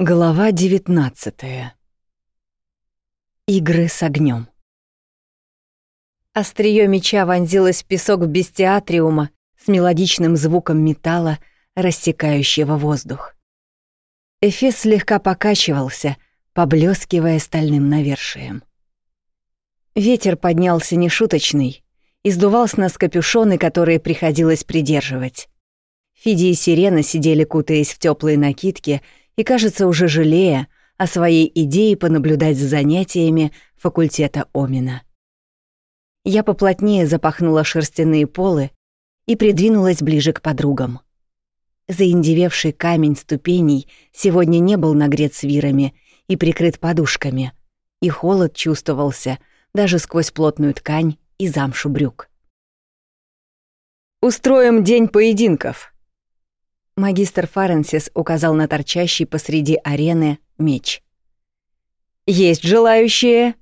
Глава 19. Игры с огнем. Остриё меча вонзилось в песок бестиатриума с мелодичным звуком металла, рассекающего воздух. Эфес слегка покачивался, поблескивая стальным навершием. Ветер поднялся нешуточный, издувал с нас капюшоны, которые приходилось придерживать. Фиди и Сирена сидели, кутаясь в теплые накидки — и, кажется, уже жалея о своей идее понаблюдать за занятиями факультета Омина. Я поплотнее запахнула шерстяные полы и придвинулась ближе к подругам. Заиндевевший камень ступеней сегодня не был нагрет свирами и прикрыт подушками, и холод чувствовался даже сквозь плотную ткань и замшу брюк. «Устроим день поединков», Магистр Фаренсис указал на торчащий посреди арены меч. «Есть желающие?»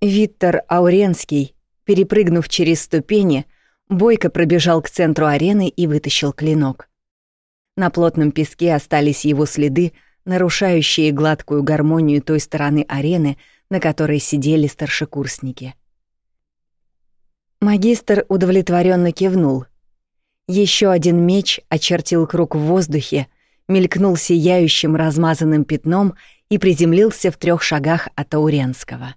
Виктор Ауренский, перепрыгнув через ступени, бойко пробежал к центру арены и вытащил клинок. На плотном песке остались его следы, нарушающие гладкую гармонию той стороны арены, на которой сидели старшекурсники. Магистр удовлетворенно кивнул — еще один меч очертил круг в воздухе, мелькнул сияющим размазанным пятном и приземлился в трех шагах от Ауренского.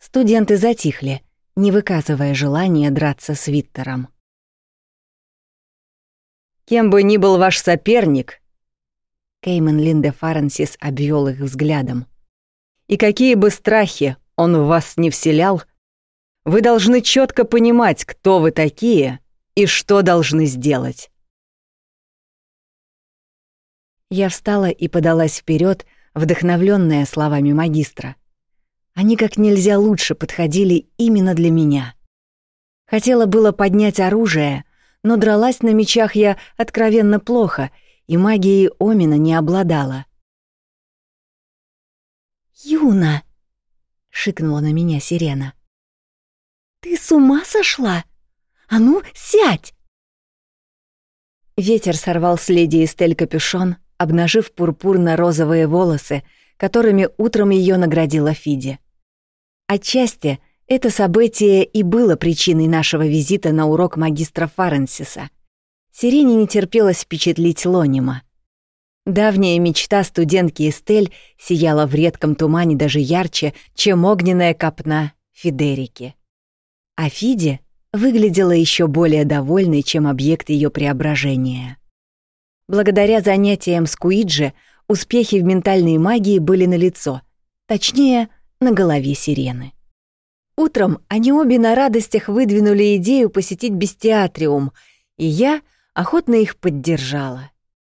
Студенты затихли, не выказывая желания драться с Виттером. «Кем бы ни был ваш соперник», Кеймен Линде Фаренсис обвел их взглядом. «И какие бы страхи он в вас не вселял, вы должны четко понимать, кто вы такие и что должны сделать. Я встала и подалась вперед, вдохновленная словами магистра. Они как нельзя лучше подходили именно для меня. Хотела было поднять оружие, но дралась на мечах я откровенно плохо, и магией Омина не обладала. «Юна!» — шикнула на меня сирена. «Ты с ума сошла?» А ну, сядь!» Ветер сорвал с леди Эстель капюшон, обнажив пурпурно-розовые волосы, которыми утром ее наградила Фиди. Отчасти это событие и было причиной нашего визита на урок магистра Фаренсиса. Сирене не терпелось впечатлить Лонима. Давняя мечта студентки Эстель сияла в редком тумане даже ярче, чем огненная копна Фидерики. А Фиди выглядела еще более довольной, чем объект ее преображения. Благодаря занятиям с Куиджи успехи в ментальной магии были налицо, точнее, на голове сирены. Утром они обе на радостях выдвинули идею посетить бестиатриум, и я охотно их поддержала.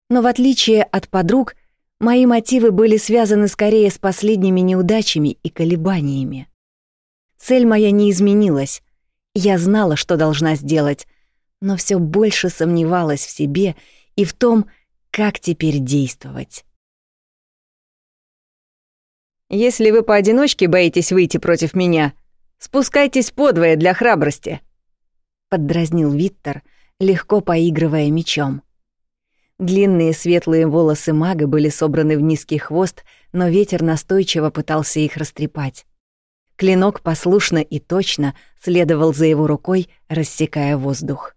Но в отличие от подруг, мои мотивы были связаны скорее с последними неудачами и колебаниями. Цель моя не изменилась, я знала, что должна сделать, но все больше сомневалась в себе и в том, как теперь действовать. «Если вы поодиночке боитесь выйти против меня, спускайтесь подвое для храбрости», — поддразнил Виттер, легко поигрывая мечом. Длинные светлые волосы мага были собраны в низкий хвост, но ветер настойчиво пытался их растрепать. Клинок послушно и точно следовал за его рукой, рассекая воздух.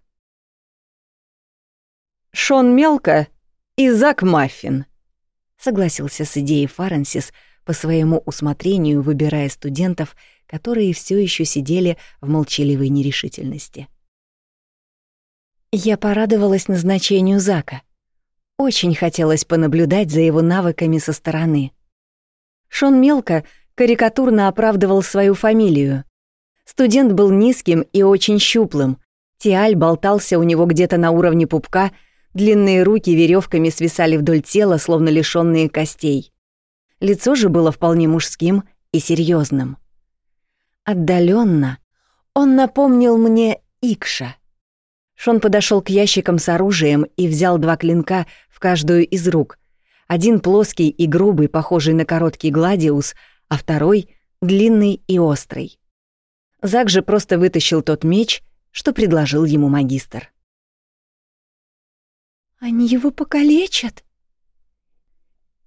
«Шон Мелко и Зак Маффин», — согласился с идеей Фаренсис по своему усмотрению, выбирая студентов, которые все еще сидели в молчаливой нерешительности. Я порадовалась назначению Зака. Очень хотелось понаблюдать за его навыками со стороны. Шон Мелко карикатурно оправдывал свою фамилию. Студент был низким и очень щуплым. Тиаль болтался у него где-то на уровне пупка, длинные руки веревками свисали вдоль тела, словно лишённые костей. Лицо же было вполне мужским и серьезным. Отдаленно он напомнил мне Икша. Шон подошел к ящикам с оружием и взял два клинка в каждую из рук. Один плоский и грубый, похожий на короткий гладиус — а второй — длинный и острый. Зак же просто вытащил тот меч, что предложил ему магистр. «Они его покалечат?»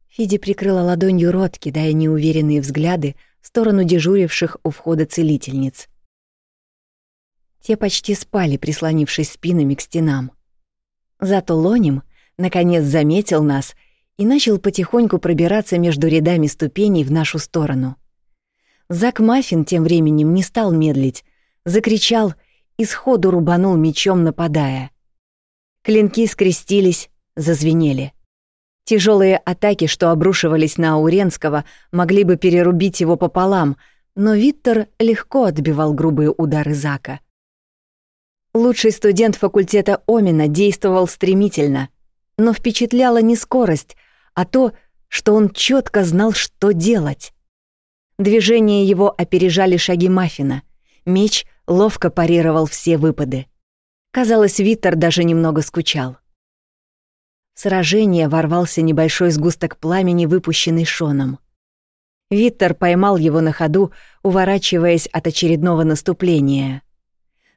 Фиди прикрыла ладонью рот, кидая неуверенные взгляды в сторону дежуривших у входа целительниц. Те почти спали, прислонившись спинами к стенам. Зато Лоним наконец заметил нас и начал потихоньку пробираться между рядами ступеней в нашу сторону. Зак Маффин тем временем не стал медлить, закричал и сходу рубанул мечом, нападая. Клинки скрестились, зазвенели. Тяжелые атаки, что обрушивались на Ауренского, могли бы перерубить его пополам, но Виттер легко отбивал грубые удары Зака. Лучший студент факультета Омина действовал стремительно, но впечатляла не скорость, а то, что он четко знал, что делать. Движения его опережали шаги Маффина. Меч ловко парировал все выпады. Казалось, Виттер даже немного скучал. В сражение ворвался небольшой сгусток пламени, выпущенный Шоном. Виттер поймал его на ходу, уворачиваясь от очередного наступления.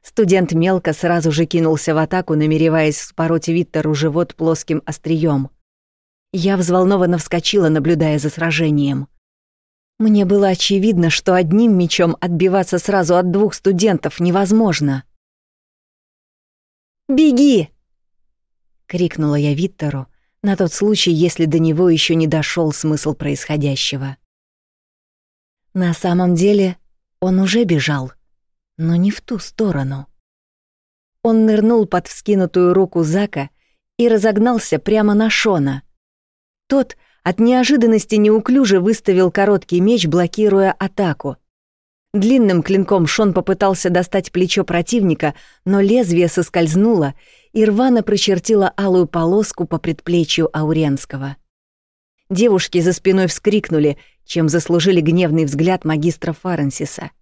Студент мелко сразу же кинулся в атаку, намереваясь вспороть Виттеру живот плоским острием. Я взволнованно вскочила, наблюдая за сражением. Мне было очевидно, что одним мечом отбиваться сразу от двух студентов невозможно. «Беги!» — крикнула я Виттеру на тот случай, если до него еще не дошел смысл происходящего. На самом деле он уже бежал — но не в ту сторону. Он нырнул под вскинутую руку Зака и разогнался прямо на Шона. Тот от неожиданности неуклюже выставил короткий меч, блокируя атаку. Длинным клинком Шон попытался достать плечо противника, но лезвие соскользнуло и рвано прочертило алую полоску по предплечью Ауренского. Девушки за спиной вскрикнули, чем заслужили гневный взгляд магистра Фаренсиса —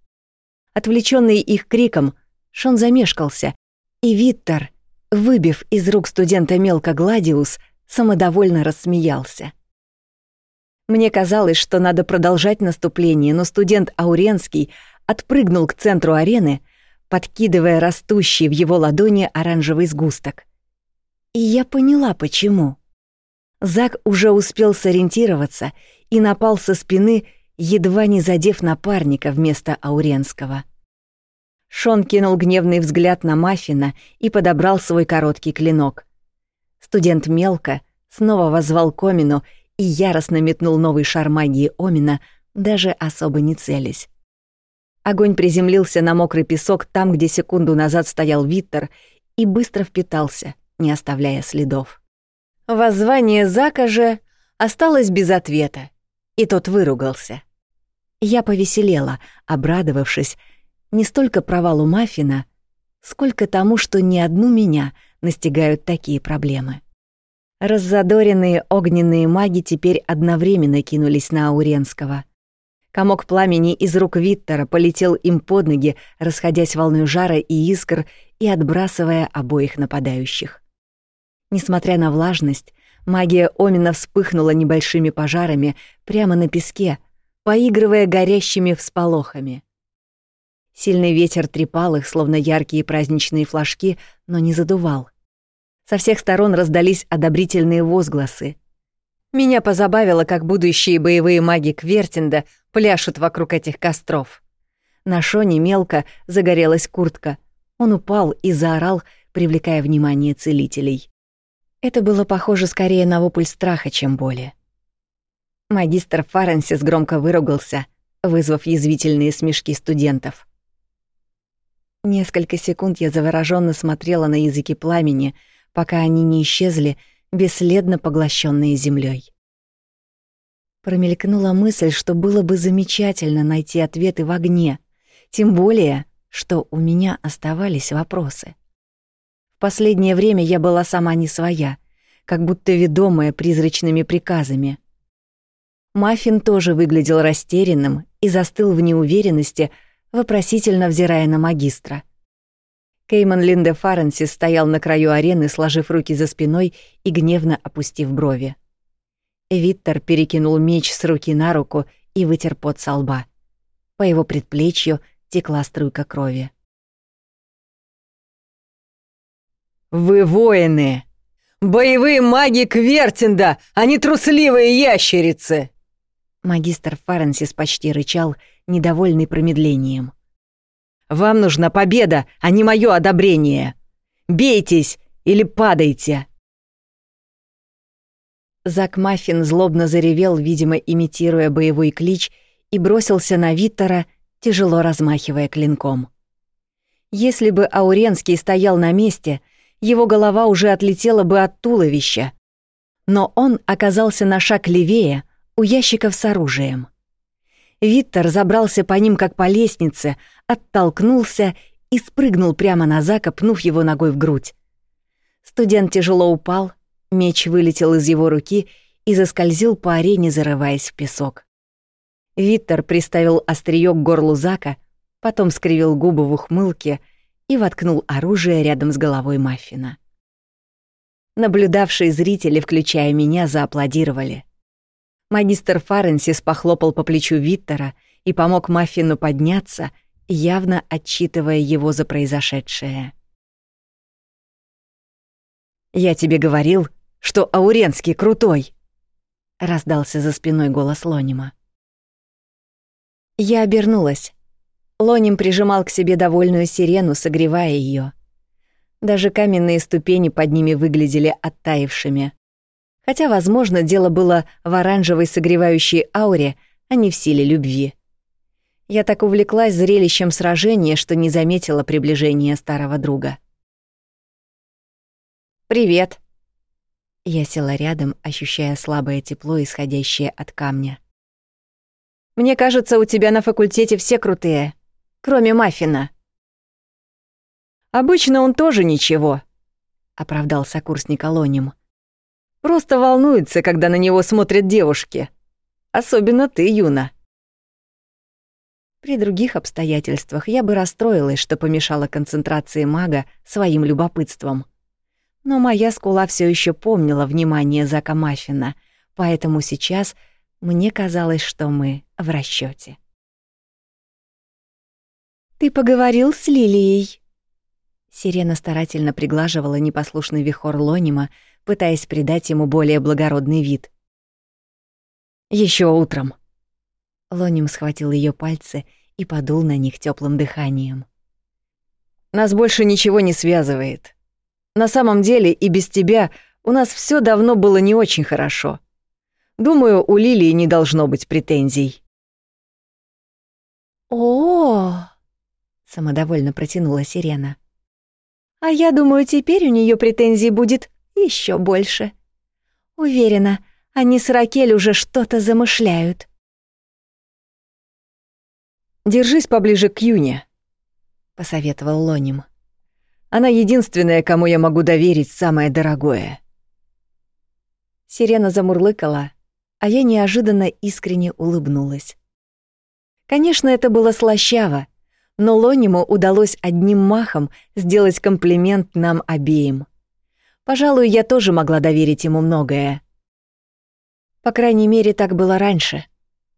Отвлеченный их криком, Шон замешкался, и Виттер, выбив из рук студента мелко Гладиус, самодовольно рассмеялся. Мне казалось, что надо продолжать наступление, но студент Ауренский отпрыгнул к центру арены, подкидывая растущий в его ладони оранжевый сгусток. И я поняла, почему. Зак уже успел сориентироваться и напал со спины, едва не задев напарника вместо Ауренского. Шон кинул гневный взгляд на Маффина и подобрал свой короткий клинок. Студент мелко снова возвал к Омину и яростно метнул новый шар магии Омина, даже особо не целясь. Огонь приземлился на мокрый песок там, где секунду назад стоял Виттер, и быстро впитался, не оставляя следов. Воззвание Зака же осталось без ответа, и тот выругался. Я повеселела, обрадовавшись не столько провалу Маффина, сколько тому, что ни одну меня настигают такие проблемы. Раззадоренные огненные маги теперь одновременно кинулись на Ауренского. Комок пламени из рук Виттера полетел им под ноги, расходясь волной жара и искр и отбрасывая обоих нападающих. Несмотря на влажность, Магия Омина вспыхнула небольшими пожарами прямо на песке, поигрывая горящими всполохами. Сильный ветер трепал их, словно яркие праздничные флажки, но не задувал. Со всех сторон раздались одобрительные возгласы. Меня позабавило, как будущие боевые маги Квертинда пляшут вокруг этих костров. На Шоне мелко загорелась куртка. Он упал и заорал, привлекая внимание целителей. Это было похоже скорее на вопль страха, чем боли. Магистр Фаренсис громко выругался, вызвав язвительные смешки студентов. Несколько секунд я завороженно смотрела на языки пламени, пока они не исчезли, бесследно поглощенные землей. Промелькнула мысль, что было бы замечательно найти ответы в огне, тем более, что у меня оставались вопросы последнее время я была сама не своя, как будто ведомая призрачными приказами. Маффин тоже выглядел растерянным и застыл в неуверенности, вопросительно взирая на магистра. Кейман Линде Фаренсис стоял на краю арены, сложив руки за спиной и гневно опустив брови. Виттер перекинул меч с руки на руку и вытер пот со лба. По его предплечью текла струйка крови. «Вы воины! Боевые маги Квертинда, а не трусливые ящерицы!» Магистр Фаренсис почти рычал, недовольный промедлением. «Вам нужна победа, а не мое одобрение! Бейтесь или падайте!» Зак Маффин злобно заревел, видимо, имитируя боевой клич, и бросился на Виттера, тяжело размахивая клинком. Если бы Ауренский стоял на месте, его голова уже отлетела бы от туловища. Но он оказался на шаг левее, у ящиков с оружием. Виттер забрался по ним, как по лестнице, оттолкнулся и спрыгнул прямо на Зака, пнув его ногой в грудь. Студент тяжело упал, меч вылетел из его руки и заскользил по арене, зарываясь в песок. Виттер приставил остриё к горлу Зака, потом скривил губы в ухмылке и воткнул оружие рядом с головой Маффина. Наблюдавшие зрители, включая меня, зааплодировали. Магистр Фаренсис похлопал по плечу Виттера и помог Маффину подняться, явно отчитывая его за произошедшее. «Я тебе говорил, что Ауренский крутой!» — раздался за спиной голос Лонима. Я обернулась. Лоним прижимал к себе довольную сирену, согревая ее. Даже каменные ступени под ними выглядели оттаившими. Хотя, возможно, дело было в оранжевой согревающей ауре, а не в силе любви. Я так увлеклась зрелищем сражения, что не заметила приближения старого друга. «Привет!» Я села рядом, ощущая слабое тепло, исходящее от камня. Мне кажется, у тебя на факультете все крутые, кроме Маффина». «Обычно он тоже ничего», — оправдался курсник Алоним. «Просто волнуется, когда на него смотрят девушки. Особенно ты, Юна». При других обстоятельствах я бы расстроилась, что помешала концентрации мага своим любопытством. Но моя скула все еще помнила внимание Зака Маффина, поэтому сейчас — мне казалось, что мы в расчете. «Ты поговорил с Лилией?» Сирена старательно приглаживала непослушный вихор Лонима, пытаясь придать ему более благородный вид. Еще утром». Лоним схватил ее пальцы и подул на них теплым дыханием. «Нас больше ничего не связывает. На самом деле и без тебя у нас все давно было не очень хорошо. Думаю, у Лилии не должно быть претензий. О, самодовольно протянула Сирена. А я думаю, теперь у нее претензий будет еще больше. Уверена, они с Ракель уже что-то замышляют. Держись поближе к Юне, посоветовал Лоним. Она единственная, кому я могу доверить самое дорогое. Сирена замурлыкала, а я неожиданно искренне улыбнулась. Конечно, это было слащаво, но Лониму удалось одним махом сделать комплимент нам обеим. Пожалуй, я тоже могла доверить ему многое. По крайней мере, так было раньше.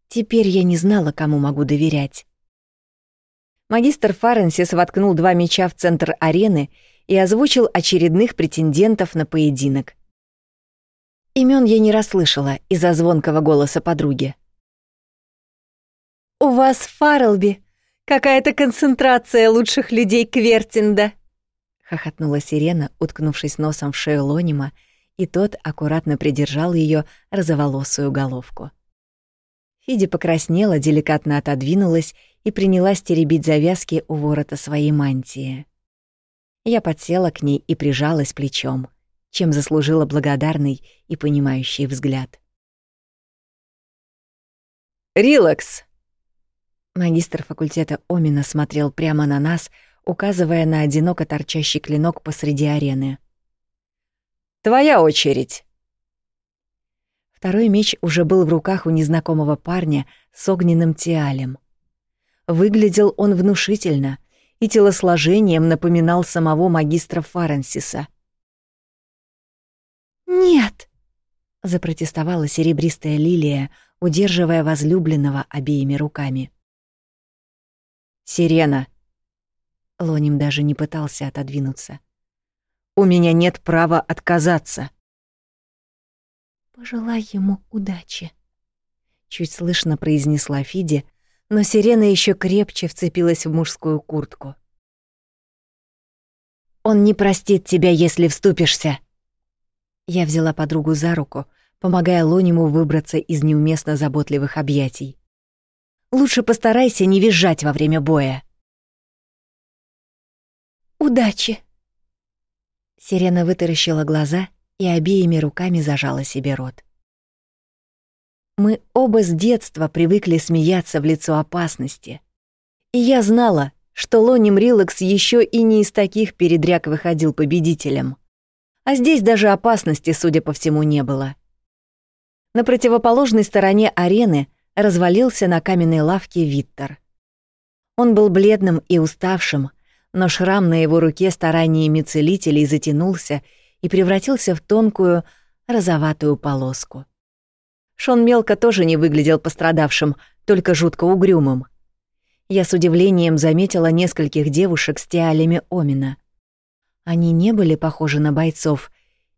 Теперь я не знала, кому могу доверять. Магистр Фаренсис воткнул два меча в центр арены и озвучил очередных претендентов на поединок. Имен я не расслышала из-за звонкого голоса подруги. «У вас Фарлби какая-то концентрация лучших людей Квертинда!» — хохотнула Сирена, уткнувшись носом в шею Лонима, и тот аккуратно придержал ее розоволосую головку. Фиди покраснела, деликатно отодвинулась и принялась теребить завязки у ворота своей мантии. Я подсела к ней и прижалась плечом чем заслужила благодарный и понимающий взгляд. «Рилакс!» Магистр факультета Омина смотрел прямо на нас, указывая на одиноко торчащий клинок посреди арены. «Твоя очередь!» Второй меч уже был в руках у незнакомого парня с огненным тиалем. Выглядел он внушительно и телосложением напоминал самого магистра Фаренсиса. «Нет!» — запротестовала серебристая лилия, удерживая возлюбленного обеими руками. «Сирена!» Лоним даже не пытался отодвинуться. «У меня нет права отказаться!» Пожелай ему удачи. Чуть слышно произнесла Фиди, но сирена еще крепче вцепилась в мужскую куртку. Он не простит тебя, если вступишься. Я взяла подругу за руку, помогая Лониму выбраться из неуместно заботливых объятий. Лучше постарайся не визжать во время боя. Удачи. Сирена вытаращила глаза и обеими руками зажала себе рот. Мы оба с детства привыкли смеяться в лицо опасности. И я знала, что Лоним Рилакс еще и не из таких передряг выходил победителем. А здесь даже опасности, судя по всему, не было. На противоположной стороне арены развалился на каменной лавке Виттер. Он был бледным и уставшим, но шрам на его руке стараниями целителей затянулся и превратился в тонкую розоватую полоску. Шон мелко тоже не выглядел пострадавшим, только жутко угрюмым. Я с удивлением заметила нескольких девушек с тиалями Омина. Они не были похожи на бойцов,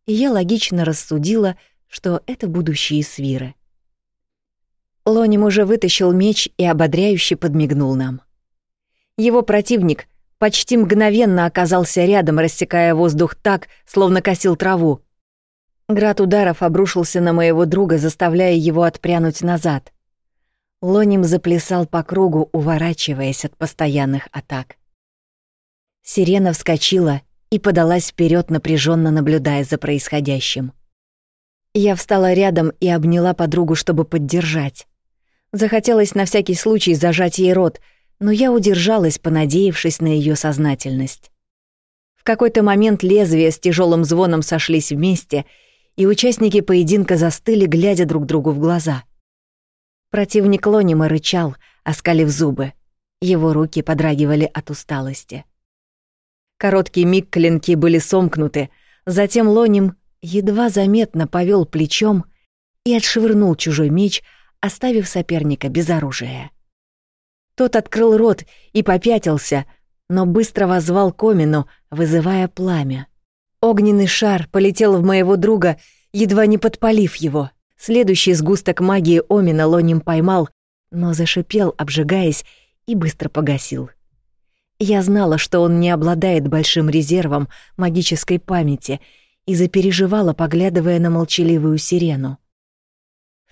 и я логично рассудила, что это будущие свиры. Лоним уже вытащил меч и ободряюще подмигнул нам. Его противник почти мгновенно оказался рядом, рассекая воздух так, словно косил траву. Град ударов обрушился на моего друга, заставляя его отпрянуть назад. Лоним заплясал по кругу, уворачиваясь от постоянных атак. Сирена вскочила и подалась вперед, напряженно наблюдая за происходящим. Я встала рядом и обняла подругу, чтобы поддержать. Захотелось на всякий случай зажать ей рот, но я удержалась, понадеявшись на ее сознательность. В какой-то момент лезвия с тяжелым звоном сошлись вместе, и участники поединка застыли, глядя друг другу в глаза. Противник Лонима рычал, оскалив зубы. Его руки подрагивали от усталости. Короткий миг клинки были сомкнуты, затем Лоним едва заметно повел плечом и отшвырнул чужой меч, оставив соперника без оружия. Тот открыл рот и попятился, но быстро возвал Комину, вызывая пламя. Огненный шар полетел в моего друга, едва не подпалив его. Следующий сгусток магии Омина Лоним поймал, но зашипел, обжигаясь, и быстро погасил. Я знала, что он не обладает большим резервом магической памяти и запереживала, поглядывая на молчаливую сирену.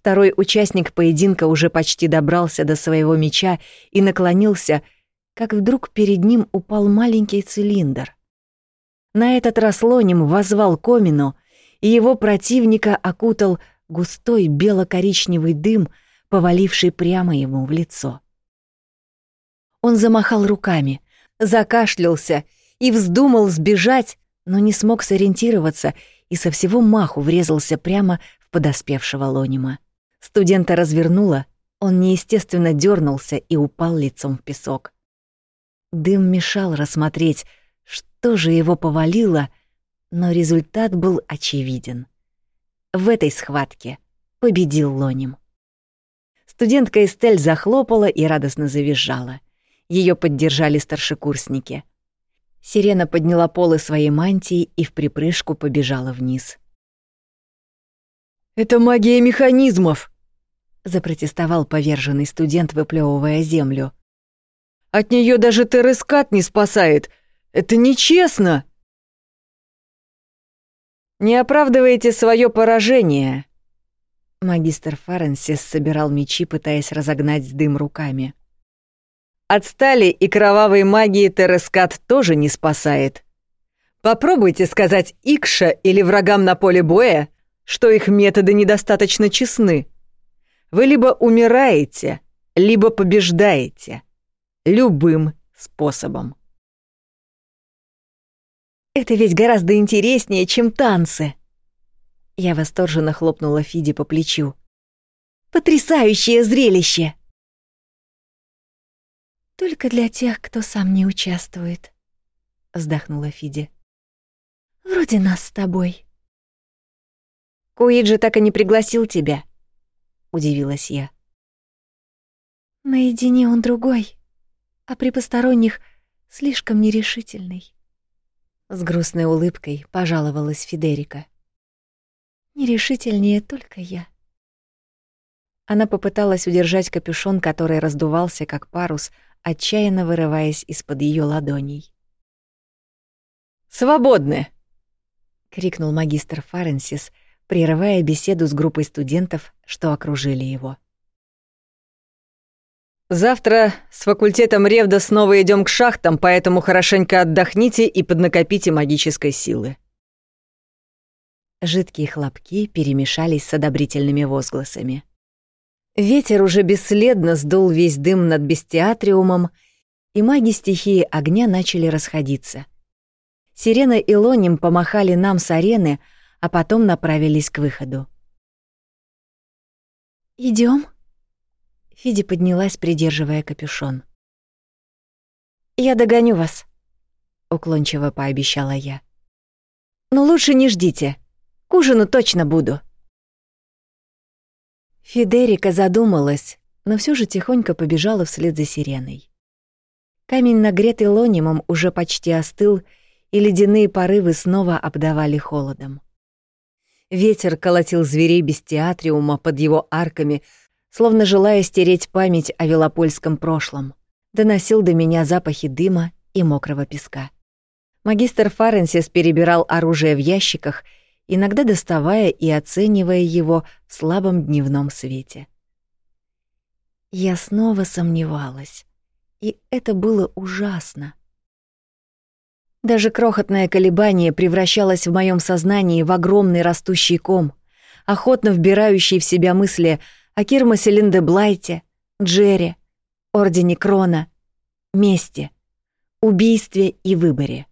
Второй участник поединка уже почти добрался до своего меча и наклонился, как вдруг перед ним упал маленький цилиндр. На этот раз Лоним возвал Комину, и его противника окутал густой бело-коричневый дым, поваливший прямо ему в лицо. Он замахал руками, закашлялся и вздумал сбежать, но не смог сориентироваться и со всего маху врезался прямо в подоспевшего Лонима. Студента развернуло, он неестественно дернулся и упал лицом в песок. Дым мешал рассмотреть, что же его повалило, но результат был очевиден. В этой схватке победил Лоним. Студентка Эстель захлопала и радостно завизжала. Ее поддержали старшекурсники — Сирена подняла полы своей мантии и в припрыжку побежала вниз. «Это магия механизмов!» — запротестовал поверженный студент, выплевывая землю. «От нее даже Терескат не спасает! Это нечестно!» «Не оправдывайте свое поражение!» Магистр Фаренсис собирал мечи, пытаясь разогнать дым руками. От стали и кровавой магии Терескат тоже не спасает. Попробуйте сказать Икша или врагам на поле боя, что их методы недостаточно честны. Вы либо умираете, либо побеждаете. Любым способом. Это ведь гораздо интереснее, чем танцы. Я восторженно хлопнула Фиди по плечу. Потрясающее зрелище! Только для тех, кто сам не участвует, вздохнула Фиди. Вроде нас с тобой. Куиджи так и не пригласил тебя, удивилась я. Наедине он другой, а при посторонних слишком нерешительный. С грустной улыбкой пожаловалась Федерика. Нерешительнее только я. Она попыталась удержать капюшон, который раздувался как парус, отчаянно вырываясь из-под ее ладоней. «Свободны!» — крикнул магистр Фаренсис, прерывая беседу с группой студентов, что окружили его. «Завтра с факультетом Ревда снова идем к шахтам, поэтому хорошенько отдохните и поднакопите магической силы». Жидкие хлопки перемешались с одобрительными возгласами. Ветер уже бесследно сдул весь дым над бестиатриумом, и маги стихии огня начали расходиться. Сирена и Лоним помахали нам с арены, а потом направились к выходу. Идем? Фиди поднялась, придерживая капюшон. «Я догоню вас», — уклончиво пообещала я. «Но лучше не ждите. К ужину точно буду». Федерика задумалась, но все же тихонько побежала вслед за сиреной. Камень, нагретый лонимом, уже почти остыл, и ледяные порывы снова обдавали холодом. Ветер колотил зверей бестиатриума под его арками, словно желая стереть память о велопольском прошлом. Доносил до меня запахи дыма и мокрого песка. Магистр Фаренсис перебирал оружие в ящиках, иногда доставая и оценивая его в слабом дневном свете. Я снова сомневалась, и это было ужасно. Даже крохотное колебание превращалось в моем сознании в огромный растущий ком, охотно вбирающий в себя мысли о Кирмасе Линдеблайте, Джерри, Ордене Крона, мести, убийстве и выборе.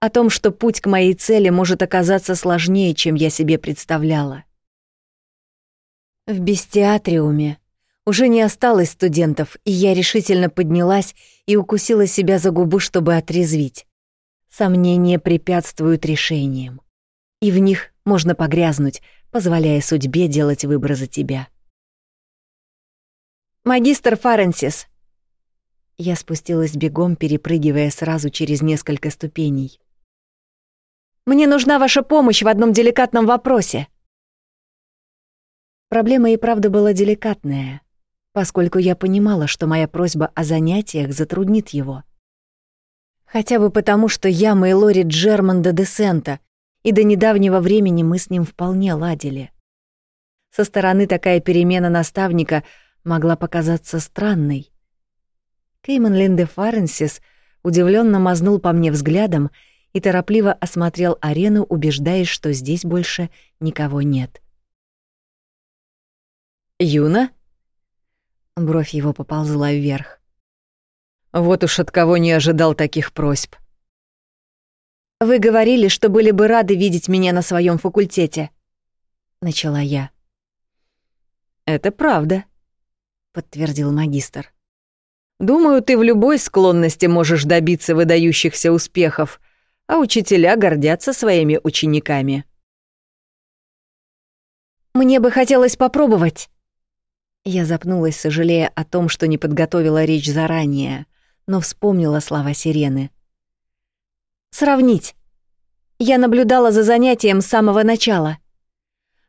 О том, что путь к моей цели может оказаться сложнее, чем я себе представляла. В бестиатриуме уже не осталось студентов, и я решительно поднялась и укусила себя за губу, чтобы отрезвить. Сомнения препятствуют решениям, и в них можно погрязнуть, позволяя судьбе делать выбор за тебя. «Магистр Фаренсис!» Я спустилась бегом, перепрыгивая сразу через несколько ступеней. «Мне нужна ваша помощь в одном деликатном вопросе». Проблема и правда была деликатная, поскольку я понимала, что моя просьба о занятиях затруднит его. Хотя бы потому, что я Мейлори Джерманда де Сента, и до недавнего времени мы с ним вполне ладили. Со стороны такая перемена наставника могла показаться странной. Кейман Линде Фаренсис удивленно мазнул по мне взглядом и торопливо осмотрел арену, убеждаясь, что здесь больше никого нет. «Юна?» Бровь его поползла вверх. «Вот уж от кого не ожидал таких просьб. «Вы говорили, что были бы рады видеть меня на своем факультете», — начала я. «Это правда», — подтвердил магистр. «Думаю, ты в любой склонности можешь добиться выдающихся успехов, а учителя гордятся своими учениками». «Мне бы хотелось попробовать». Я запнулась, сожалея о том, что не подготовила речь заранее, но вспомнила слова сирены — Сравнить. Я наблюдала за занятием с самого начала.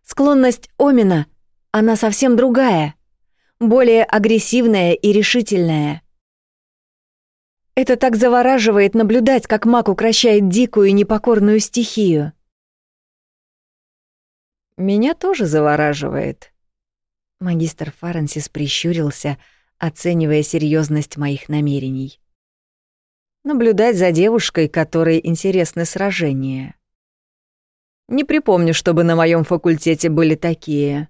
Склонность Омина, она совсем другая, более агрессивная и решительная. Это так завораживает наблюдать, как маг укращает дикую непокорную стихию. Меня тоже завораживает. Магистр Фаренсис прищурился, оценивая серьезность моих намерений наблюдать за девушкой, которой интересны сражения. Не припомню, чтобы на моем факультете были такие.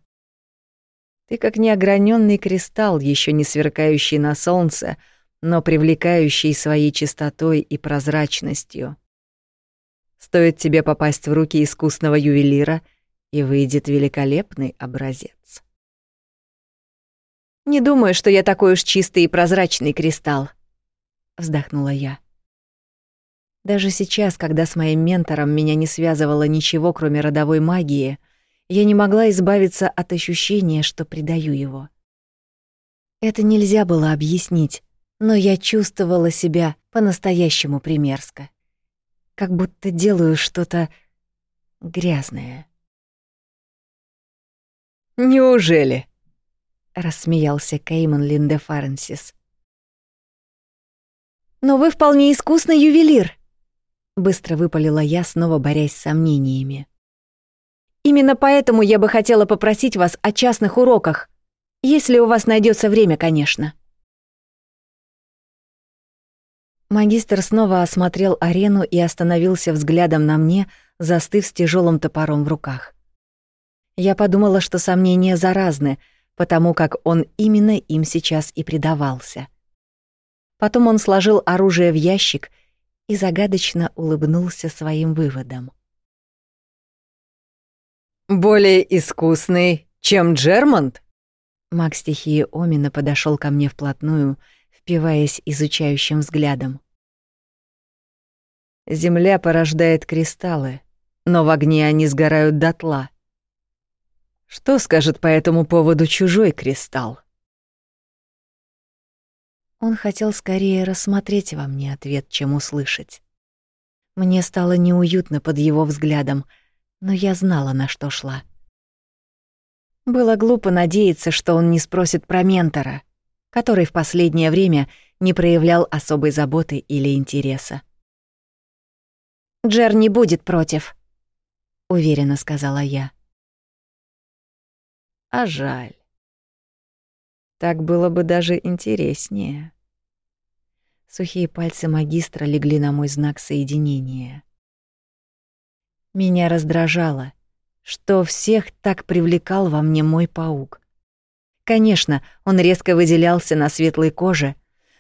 Ты как неограненный кристалл, еще не сверкающий на солнце, но привлекающий своей чистотой и прозрачностью. Стоит тебе попасть в руки искусного ювелира, и выйдет великолепный образец. «Не думаю, что я такой уж чистый и прозрачный кристалл», — вздохнула я. Даже сейчас, когда с моим ментором меня не связывало ничего, кроме родовой магии, я не могла избавиться от ощущения, что предаю его. Это нельзя было объяснить, но я чувствовала себя по-настоящему примерзко. Как будто делаю что-то грязное. «Неужели?» — рассмеялся Кейман Линде Фаренсис. «Но вы вполне искусный ювелир», — быстро выпалила я, снова борясь с сомнениями. «Именно поэтому я бы хотела попросить вас о частных уроках, если у вас найдется время, конечно». Магистр снова осмотрел арену и остановился взглядом на мне, застыв с тяжелым топором в руках. Я подумала, что сомнения заразны, потому как он именно им сейчас и предавался. Потом он сложил оружие в ящик и загадочно улыбнулся своим выводом. «Более искусный, чем Джермонт?» Маг стихии Омина подошел ко мне вплотную, впиваясь изучающим взглядом. «Земля порождает кристаллы, но в огне они сгорают дотла. Что скажет по этому поводу чужой кристалл?» Он хотел скорее рассмотреть во мне ответ, чем услышать. Мне стало неуютно под его взглядом, но я знала, на что шла. Было глупо надеяться, что он не спросит про ментора, который в последнее время не проявлял особой заботы или интереса. «Джер не будет против», — уверенно сказала я. А жаль. Так было бы даже интереснее. Сухие пальцы магистра легли на мой знак соединения. Меня раздражало, что всех так привлекал во мне мой паук. Конечно, он резко выделялся на светлой коже,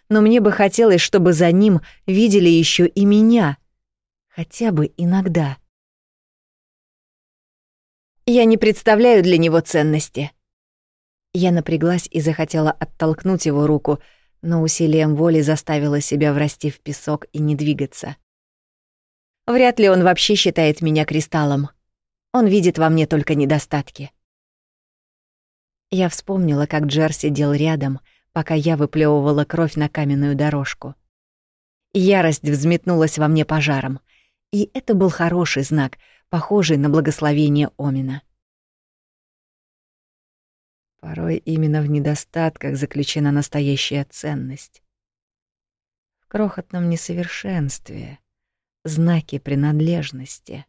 но мне бы хотелось, чтобы за ним видели еще и меня, хотя бы иногда. Я не представляю для него ценности. Я напряглась и захотела оттолкнуть его руку, но усилием воли заставила себя врасти в песок и не двигаться. Вряд ли он вообще считает меня кристаллом. Он видит во мне только недостатки. Я вспомнила, как Джер сидел рядом, пока я выплевывала кровь на каменную дорожку. Ярость взметнулась во мне пожаром, и это был хороший знак, похожий на благословение Омина. Порой именно в недостатках заключена настоящая ценность. В крохотном несовершенстве, знаки принадлежности.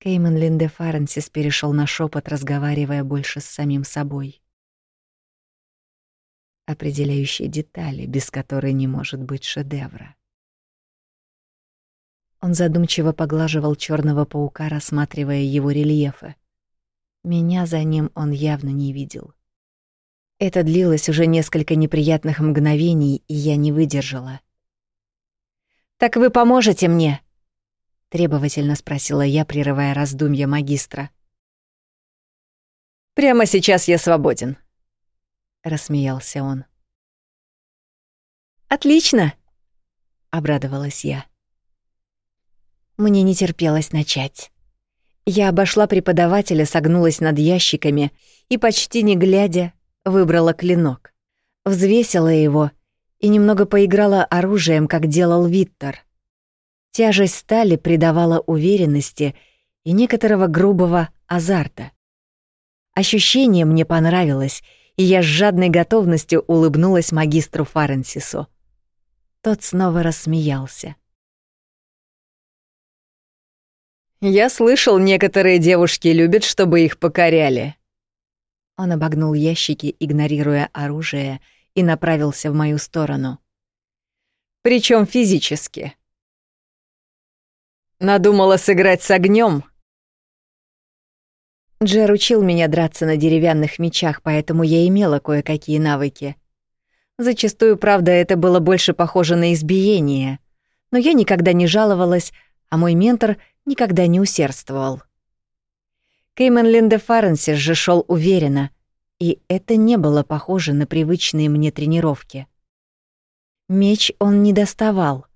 Кейман Линде Фаренсис перешел на шепот, разговаривая больше с самим собой. Определяющие детали, без которой не может быть шедевра. Он задумчиво поглаживал черного паука, рассматривая его рельефы. Меня за ним он явно не видел. Это длилось уже несколько неприятных мгновений, и я не выдержала. «Так вы поможете мне?» — требовательно спросила я, прерывая раздумья магистра. «Прямо сейчас я свободен», — рассмеялся он. «Отлично!» — обрадовалась я. Мне не терпелось начать. Я обошла преподавателя, согнулась над ящиками и, почти не глядя, выбрала клинок. Взвесила его и немного поиграла оружием, как делал Виттер. Тяжесть стали придавала уверенности и некоторого грубого азарта. Ощущение мне понравилось, и я с жадной готовностью улыбнулась магистру Фаренсису. Тот снова рассмеялся. Я слышал, некоторые девушки любят, чтобы их покоряли. Он обогнул ящики, игнорируя оружие, и направился в мою сторону. Причем физически. Надумала сыграть с огнем. Джер учил меня драться на деревянных мечах, поэтому я имела кое-какие навыки. Зачастую, правда, это было больше похоже на избиение, но я никогда не жаловалась, а мой ментор никогда не усердствовал. Кеймен Линде Фаренсис же шел уверенно, и это не было похоже на привычные мне тренировки. Меч он не доставал.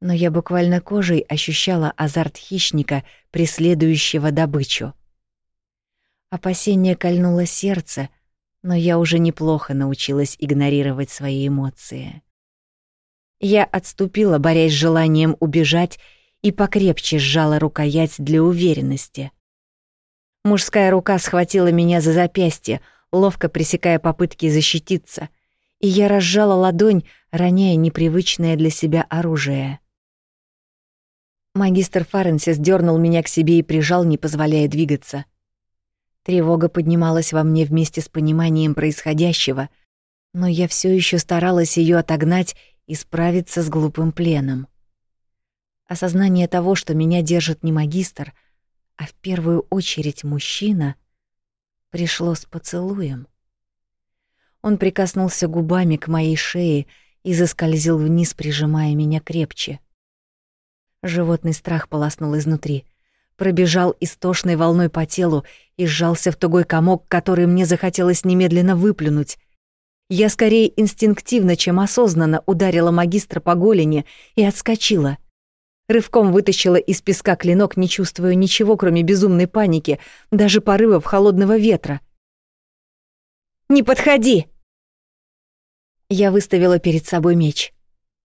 Но я буквально кожей ощущала азарт хищника, преследующего добычу. Опасение кольнуло сердце, но я уже неплохо научилась игнорировать свои эмоции. Я отступила, борясь с желанием убежать, и покрепче сжала рукоять для уверенности. Мужская рука схватила меня за запястье, ловко пресекая попытки защититься, и я разжала ладонь, роняя непривычное для себя оружие. Магистр Фаренсис дернул меня к себе и прижал, не позволяя двигаться. Тревога поднималась во мне вместе с пониманием происходящего, но я все еще старалась ее отогнать и справиться с глупым пленом. Осознание того, что меня держит не магистр, а в первую очередь мужчина, пришло с поцелуем. Он прикоснулся губами к моей шее и заскользил вниз, прижимая меня крепче. Животный страх полоснул изнутри, пробежал истошной волной по телу и сжался в тугой комок, который мне захотелось немедленно выплюнуть. Я скорее инстинктивно, чем осознанно ударила магистра по голени и отскочила. Рывком вытащила из песка клинок, не чувствуя ничего, кроме безумной паники, даже порывов холодного ветра. «Не подходи!» Я выставила перед собой меч.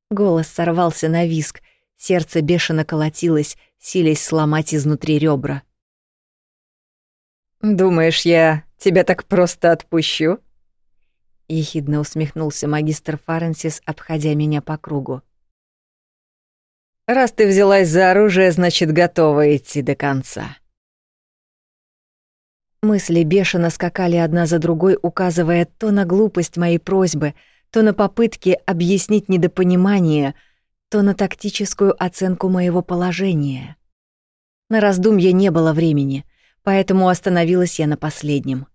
Голос сорвался на виск — Сердце бешено колотилось, силясь сломать изнутри ребра. «Думаешь, я тебя так просто отпущу?» Ехидно усмехнулся магистр Фаренсис, обходя меня по кругу. «Раз ты взялась за оружие, значит, готова идти до конца». Мысли бешено скакали одна за другой, указывая то на глупость моей просьбы, то на попытки объяснить недопонимание — то на тактическую оценку моего положения. На раздумье не было времени, поэтому остановилась я на последнем.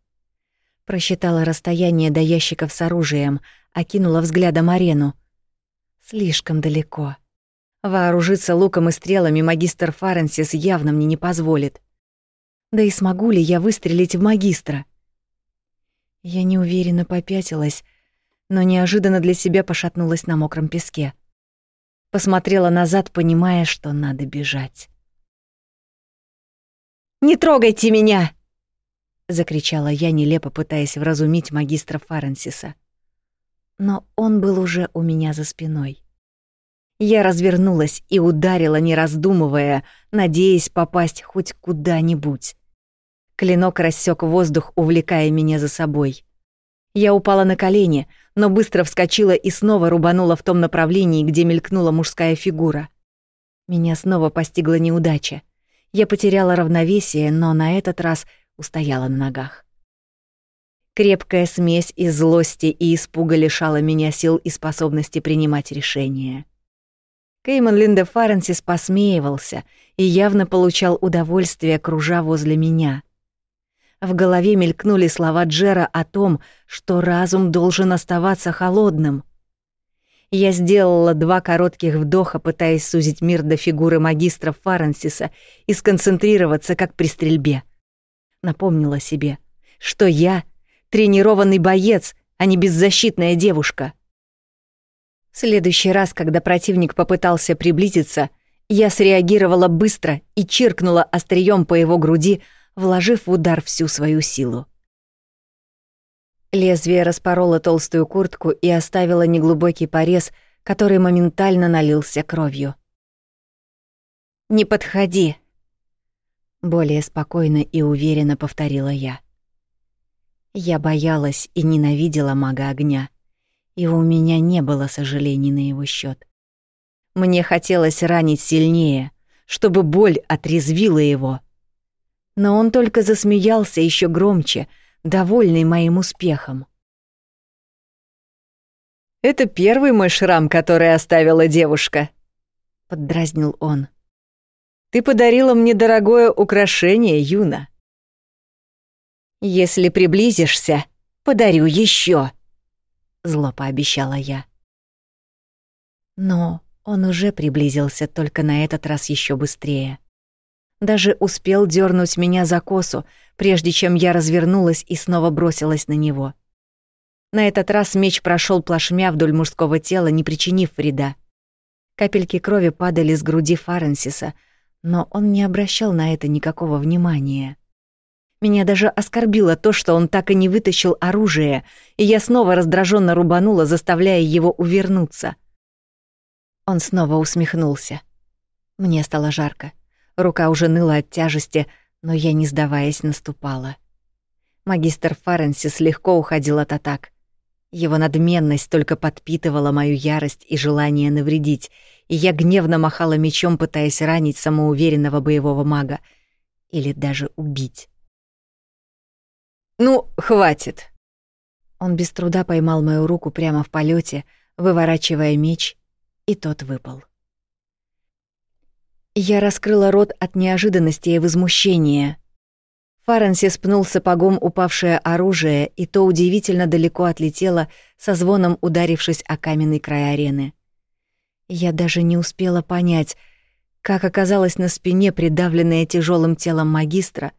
Просчитала расстояние до ящиков с оружием, окинула взглядом арену. Слишком далеко. Вооружиться луком и стрелами магистр Фаренсис явно мне не позволит. Да и смогу ли я выстрелить в магистра? Я неуверенно попятилась, но неожиданно для себя пошатнулась на мокром песке. Посмотрела назад, понимая, что надо бежать. «Не трогайте меня!» — закричала я, нелепо пытаясь вразумить магистра Фаренсиса. Но он был уже у меня за спиной. Я развернулась и ударила, не раздумывая, надеясь попасть хоть куда-нибудь. Клинок рассек воздух, увлекая меня за собой. Я упала на колени, но быстро вскочила и снова рубанула в том направлении, где мелькнула мужская фигура. Меня снова постигла неудача. Я потеряла равновесие, но на этот раз устояла на ногах. Крепкая смесь из злости и испуга лишала меня сил и способности принимать решения. Кейман Линде Фаренсис посмеивался и явно получал удовольствие, кружа возле меня — в голове мелькнули слова Джера о том, что разум должен оставаться холодным. Я сделала два коротких вдоха, пытаясь сузить мир до фигуры магистра Фаренсиса и сконцентрироваться, как при стрельбе. Напомнила себе, что я — тренированный боец, а не беззащитная девушка. Следующий раз, когда противник попытался приблизиться, я среагировала быстро и чиркнула острием по его груди, вложив в удар всю свою силу. Лезвие распороло толстую куртку и оставило неглубокий порез, который моментально налился кровью. «Не подходи!» Более спокойно и уверенно повторила я. Я боялась и ненавидела мага огня, и у меня не было сожалений на его счет. Мне хотелось ранить сильнее, чтобы боль отрезвила его — но он только засмеялся еще громче, довольный моим успехом. «Это первый мой шрам, который оставила девушка», — поддразнил он. «Ты подарила мне дорогое украшение, Юна». «Если приблизишься, подарю еще», — зло пообещала я. Но он уже приблизился, только на этот раз еще быстрее. Даже успел дернуть меня за косу, прежде чем я развернулась и снова бросилась на него. На этот раз меч прошел плашмя вдоль мужского тела, не причинив вреда. Капельки крови падали с груди Фаренсиса, но он не обращал на это никакого внимания. Меня даже оскорбило то, что он так и не вытащил оружие, и я снова раздраженно рубанула, заставляя его увернуться. Он снова усмехнулся. Мне стало жарко. Рука уже ныла от тяжести, Но я, не сдаваясь, наступала. Магистр Фаренсис легко уходил от атак. Его надменность только подпитывала мою ярость и желание навредить, и я гневно махала мечом, пытаясь ранить самоуверенного боевого мага или даже убить. «Ну, хватит!» Он без труда поймал мою руку прямо в полете, выворачивая меч, и тот выпал. Я раскрыла рот от неожиданности и возмущения. Фаренси спнул сапогом упавшее оружие, и то удивительно далеко отлетело, со звоном ударившись о каменный край арены. Я даже не успела понять, как оказалась на спине, придавленная тяжелым телом магистра,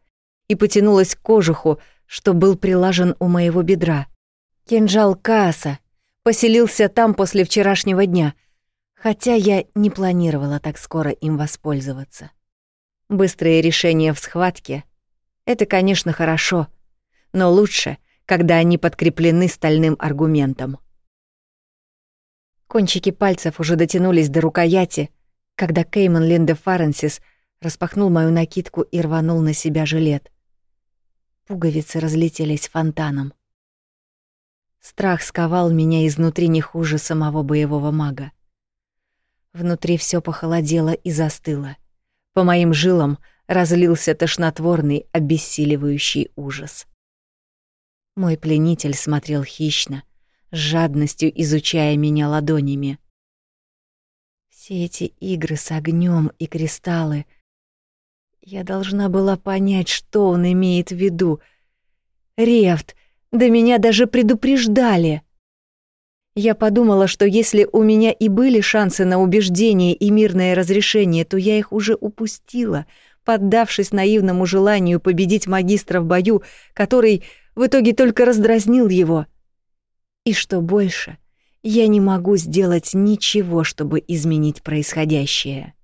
и потянулась к кожуху, что был прилажен у моего бедра. Кинжал Кааса поселился там после вчерашнего дня, хотя я не планировала так скоро им воспользоваться. Быстрые решения в схватке — это, конечно, хорошо, но лучше, когда они подкреплены стальным аргументом. Кончики пальцев уже дотянулись до рукояти, когда Кейман Линде Фаренсис распахнул мою накидку и рванул на себя жилет. Пуговицы разлетелись фонтаном. Страх сковал меня изнутри не хуже самого боевого мага. Внутри все похолодело и застыло. По моим жилам разлился тошнотворный, обессиливающий ужас. Мой пленитель смотрел хищно, с жадностью изучая меня ладонями. Все эти игры с огнем и кристаллы. Я должна была понять, что он имеет в виду. Рефт, да меня даже предупреждали. Я подумала, что если у меня и были шансы на убеждение и мирное разрешение, то я их уже упустила, поддавшись наивному желанию победить магистра в бою, который в итоге только раздразнил его. И что больше, я не могу сделать ничего, чтобы изменить происходящее.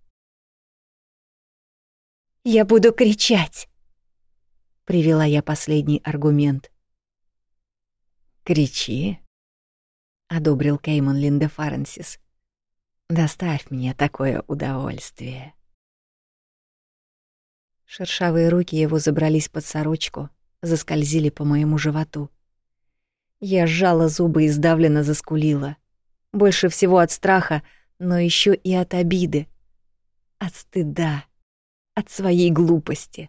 «Я буду кричать», — привела я последний аргумент. «Кричи», — одобрил Кейман Линде Фаренсис. «Доставь мне такое удовольствие». Шершавые руки его забрались под сорочку, заскользили по моему животу. Я сжала зубы и сдавленно заскулила. Больше всего от страха, но еще и от обиды. От стыда. От своей глупости.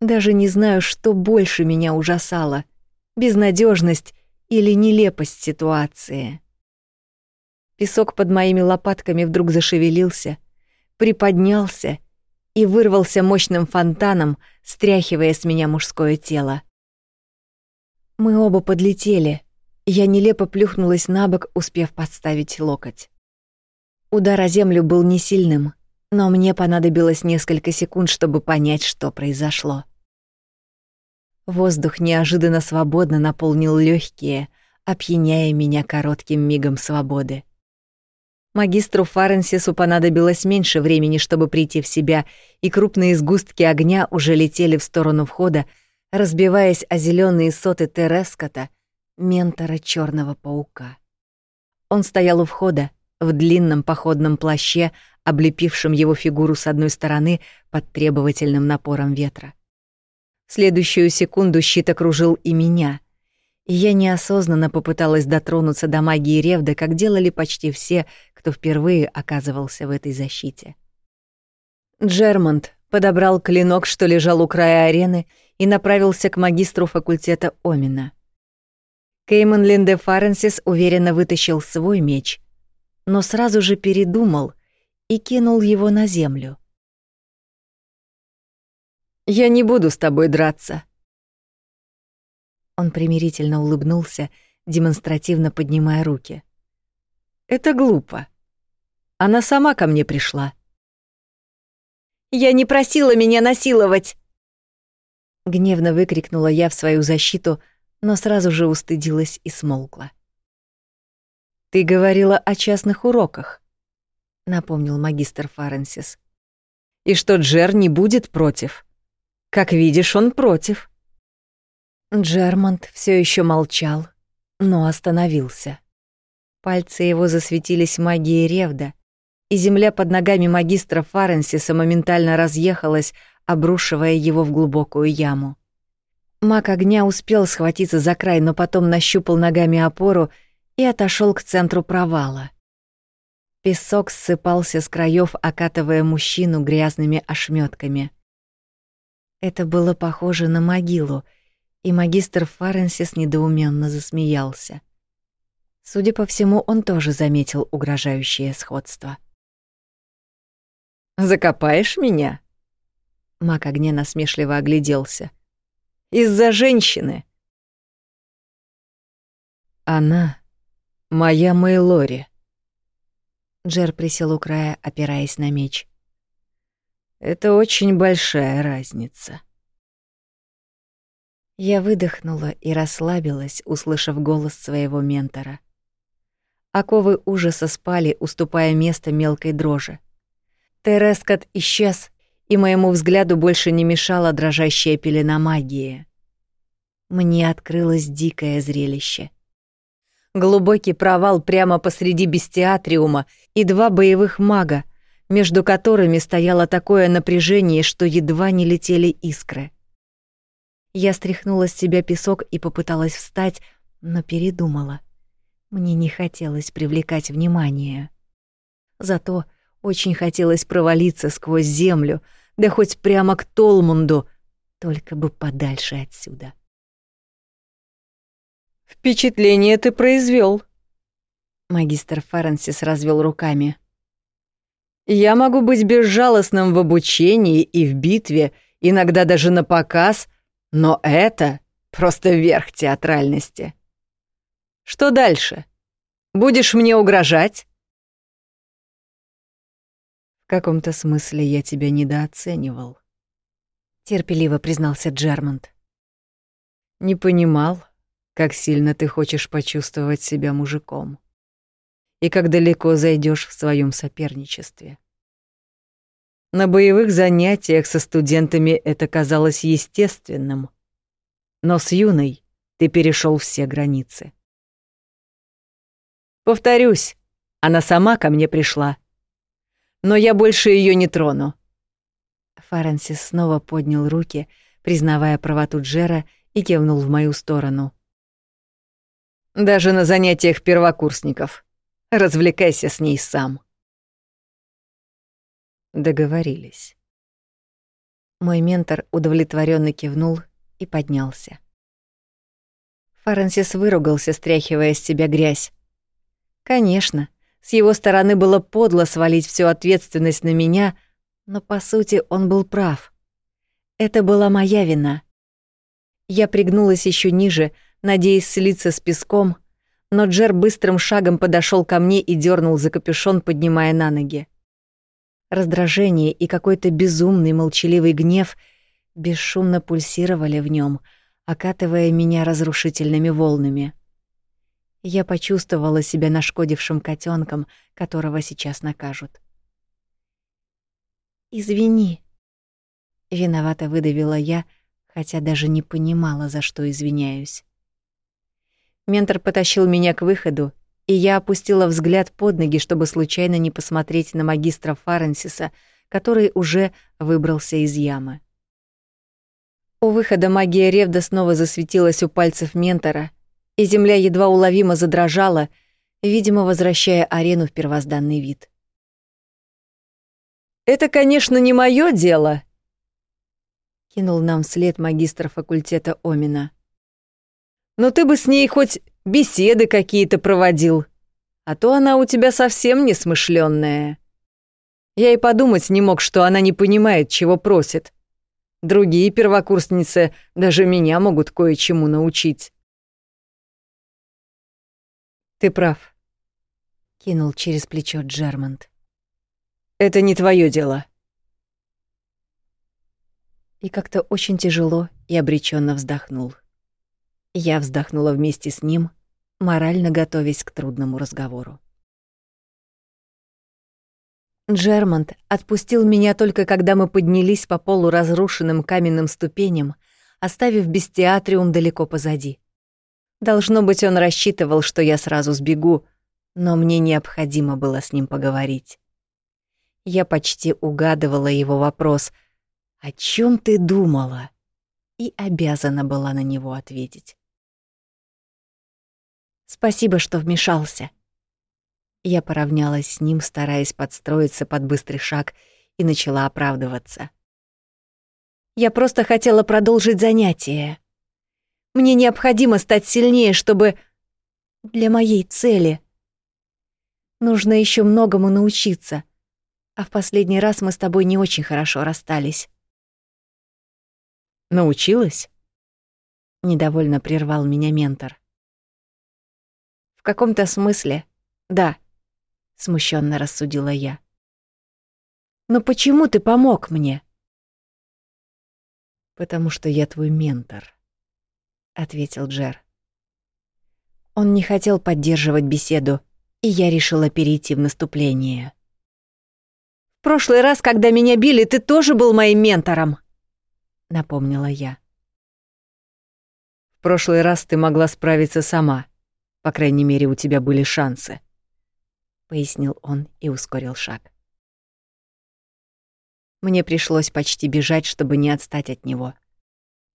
Даже не знаю, что больше меня ужасало — безнадежность или нелепость ситуации. Песок под моими лопатками вдруг зашевелился, приподнялся и вырвался мощным фонтаном, стряхивая с меня мужское тело. Мы оба подлетели. Я нелепо плюхнулась на бок, успев подставить локоть. Удар о землю был не сильным, но мне понадобилось несколько секунд, чтобы понять, что произошло. Воздух неожиданно свободно наполнил легкие, опьяняя меня коротким мигом свободы. Магистру Фаренсису понадобилось меньше времени, чтобы прийти в себя, и крупные сгустки огня уже летели в сторону входа, разбиваясь о зеленые соты Терескота, ментора черного паука. Он стоял у входа, в длинном походном плаще, облепившем его фигуру с одной стороны под требовательным напором ветра следующую секунду щит окружил и меня. И я неосознанно попыталась дотронуться до магии Ревда, как делали почти все, кто впервые оказывался в этой защите. Джермонт подобрал клинок, что лежал у края арены, и направился к магистру факультета Омина. Кейман Линде Фаренсис уверенно вытащил свой меч, но сразу же передумал и кинул его на землю. Я не буду с тобой драться. Он примирительно улыбнулся, демонстративно поднимая руки. Это глупо. Она сама ко мне пришла. Я не просила меня насиловать. Гневно выкрикнула я в свою защиту, но сразу же устыдилась и смолкла. Ты говорила о частных уроках, напомнил магистр Фаренсис. И что Джер не будет против. Как видишь, он против. Джермонт все еще молчал, но остановился. Пальцы его засветились магией Ревда, и земля под ногами магистра Фаренсиса моментально разъехалась, обрушивая его в глубокую яму. Маг огня успел схватиться за край, но потом нащупал ногами опору и отошел к центру провала. Песок ссыпался с краев, окатывая мужчину грязными ошметками. Это было похоже на могилу, и магистр Фаренсис недоуменно засмеялся. Судя по всему, он тоже заметил угрожающее сходство. «Закопаешь меня?» Маг огня насмешливо огляделся. «Из-за женщины!» «Она моя Мэйлори», Джер присел у края, опираясь на меч. Это очень большая разница. Я выдохнула и расслабилась, услышав голос своего ментора. Оковы ужаса спали, уступая место мелкой дрожи. Терескот исчез, и моему взгляду больше не мешала дрожащая пелена магии. Мне открылось дикое зрелище — глубокий провал прямо посреди бестиатриума и два боевых мага, между которыми стояло такое напряжение, что едва не летели искры. Я стряхнула с себя песок и попыталась встать, но передумала. Мне не хотелось привлекать внимание. Зато очень хотелось провалиться сквозь землю, да хоть прямо к Толмунду, только бы подальше отсюда. Впечатление ты произвел. Магистр Ференсис развел руками. Я могу быть безжалостным в обучении и в битве, иногда даже на показ, но это просто верх театральности. Что дальше? Будешь мне угрожать? В каком-то смысле я тебя недооценивал, терпеливо признался Джермонт. Не понимал, как сильно ты хочешь почувствовать себя мужиком и как далеко зайдешь в своем соперничестве. На боевых занятиях со студентами это казалось естественным, но с юной ты перешел все границы. Повторюсь, она сама ко мне пришла, но я больше ее не трону. Фаренсис снова поднял руки, признавая правоту Джера, и кивнул в мою сторону. Даже на занятиях первокурсников. Развлекайся с ней сам. Договорились. Мой ментор удовлетворенно кивнул и поднялся. Фаренсис выругался, стряхивая с себя грязь. Конечно, с его стороны было подло свалить всю ответственность на меня, но по сути он был прав. Это была моя вина. Я пригнулась еще ниже, надеясь слиться с песком, но Джер быстрым шагом подошел ко мне и дернул за капюшон, поднимая на ноги. Раздражение и какой-то безумный молчаливый гнев бесшумно пульсировали в нем, окатывая меня разрушительными волнами. Я почувствовала себя нашкодившим котенком, которого сейчас накажут. «Извини», — виновато выдавила я, хотя даже не понимала, за что извиняюсь. Ментор потащил меня к выходу, и я опустила взгляд под ноги, чтобы случайно не посмотреть на магистра Фаренсиса, который уже выбрался из ямы. У выхода магия Ревда снова засветилась у пальцев ментора, и земля едва уловимо задрожала, видимо, возвращая арену в первозданный вид. «Это, конечно, не мое дело», — кинул нам вслед магистр факультета Омина. Но ты бы с ней хоть беседы какие-то проводил, а то она у тебя совсем не смышленная. Я и подумать не мог, что она не понимает, чего просит. Другие первокурсницы даже меня могут кое-чему научить. Ты прав, кинул через плечо Джермонт. Это не твое дело. И как-то очень тяжело и обреченно вздохнул. Я вздохнула вместе с ним, морально готовясь к трудному разговору. Джермонт отпустил меня только когда мы поднялись по полу разрушенным каменным ступеням, оставив бестиатриум далеко позади. Должно быть, он рассчитывал, что я сразу сбегу, но мне необходимо было с ним поговорить. Я почти угадывала его вопрос, «О чем ты думала?» и обязана была на него ответить. «Спасибо, что вмешался». Я поравнялась с ним, стараясь подстроиться под быстрый шаг, и начала оправдываться. «Я просто хотела продолжить занятие. Мне необходимо стать сильнее, чтобы... Для моей цели. Нужно еще многому научиться. А в последний раз мы с тобой не очень хорошо расстались. Научилась? Недовольно прервал меня ментор. В каком-то смысле, да, смущенно рассудила я. Но почему ты помог мне? Потому что я твой ментор, ответил Джер. Он не хотел поддерживать беседу, и я решила перейти в наступление. В прошлый раз, когда меня били, ты тоже был моим ментором напомнила я. В прошлый раз ты могла справиться сама. По крайней мере, у тебя были шансы, пояснил он и ускорил шаг. Мне пришлось почти бежать, чтобы не отстать от него.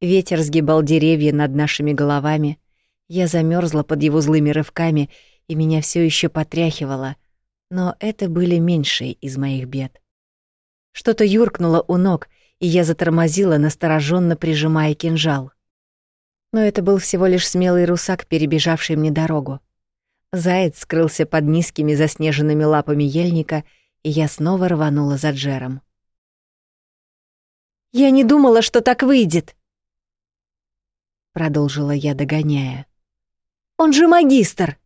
Ветер сгибал деревья над нашими головами. Я замерзла под его злыми рывками, и меня все еще потряхивало, но это были меньшие из моих бед. Что-то юркнуло у ног, и я затормозила, настороженно прижимая кинжал. Но это был всего лишь смелый русак, перебежавший мне дорогу. Заяц скрылся под низкими заснеженными лапами ельника, и я снова рванула за Джером. «Я не думала, что так выйдет!» Продолжила я, догоняя. «Он же магистр!»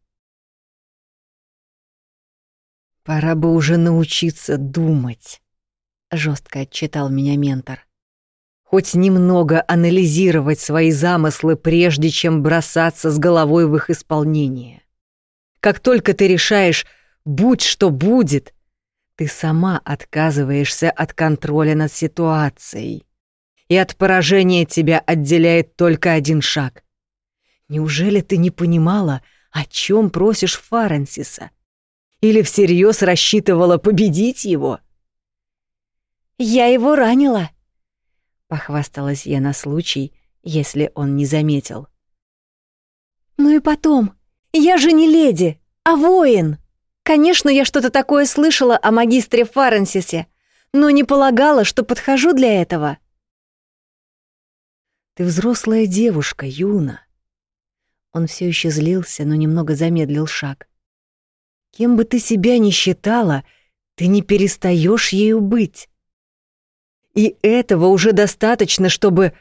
«Пора бы уже научиться думать!» жестко отчитал меня ментор. Хоть немного анализировать свои замыслы, прежде чем бросаться с головой в их исполнение. Как только ты решаешь «будь что будет», ты сама отказываешься от контроля над ситуацией. И от поражения тебя отделяет только один шаг. Неужели ты не понимала, о чем просишь Фаренсиса? Или всерьез рассчитывала победить его?» Я его ранила, похвасталась я на случай, если он не заметил. Ну и потом, я же не леди, а воин. Конечно, я что-то такое слышала о магистре Фаренсисе, но не полагала, что подхожу для этого. Ты взрослая девушка, Юна. Он все еще злился, но немного замедлил шаг. Кем бы ты себя ни считала, ты не перестаешь ею быть. И этого уже достаточно, чтобы...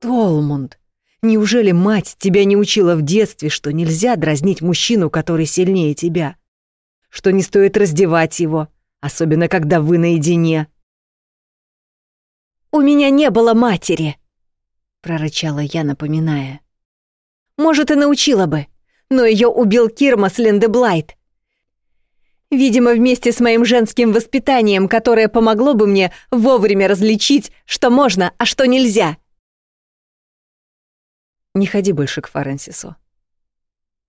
Толмунд, неужели мать тебя не учила в детстве, что нельзя дразнить мужчину, который сильнее тебя? Что не стоит раздевать его, особенно когда вы наедине? «У меня не было матери», — прорычала я, напоминая. «Может, и научила бы, но ее убил Кирмас Линдеблайт. Видимо, вместе с моим женским воспитанием, которое помогло бы мне вовремя различить, что можно, а что нельзя. Не ходи больше к Фаренсису.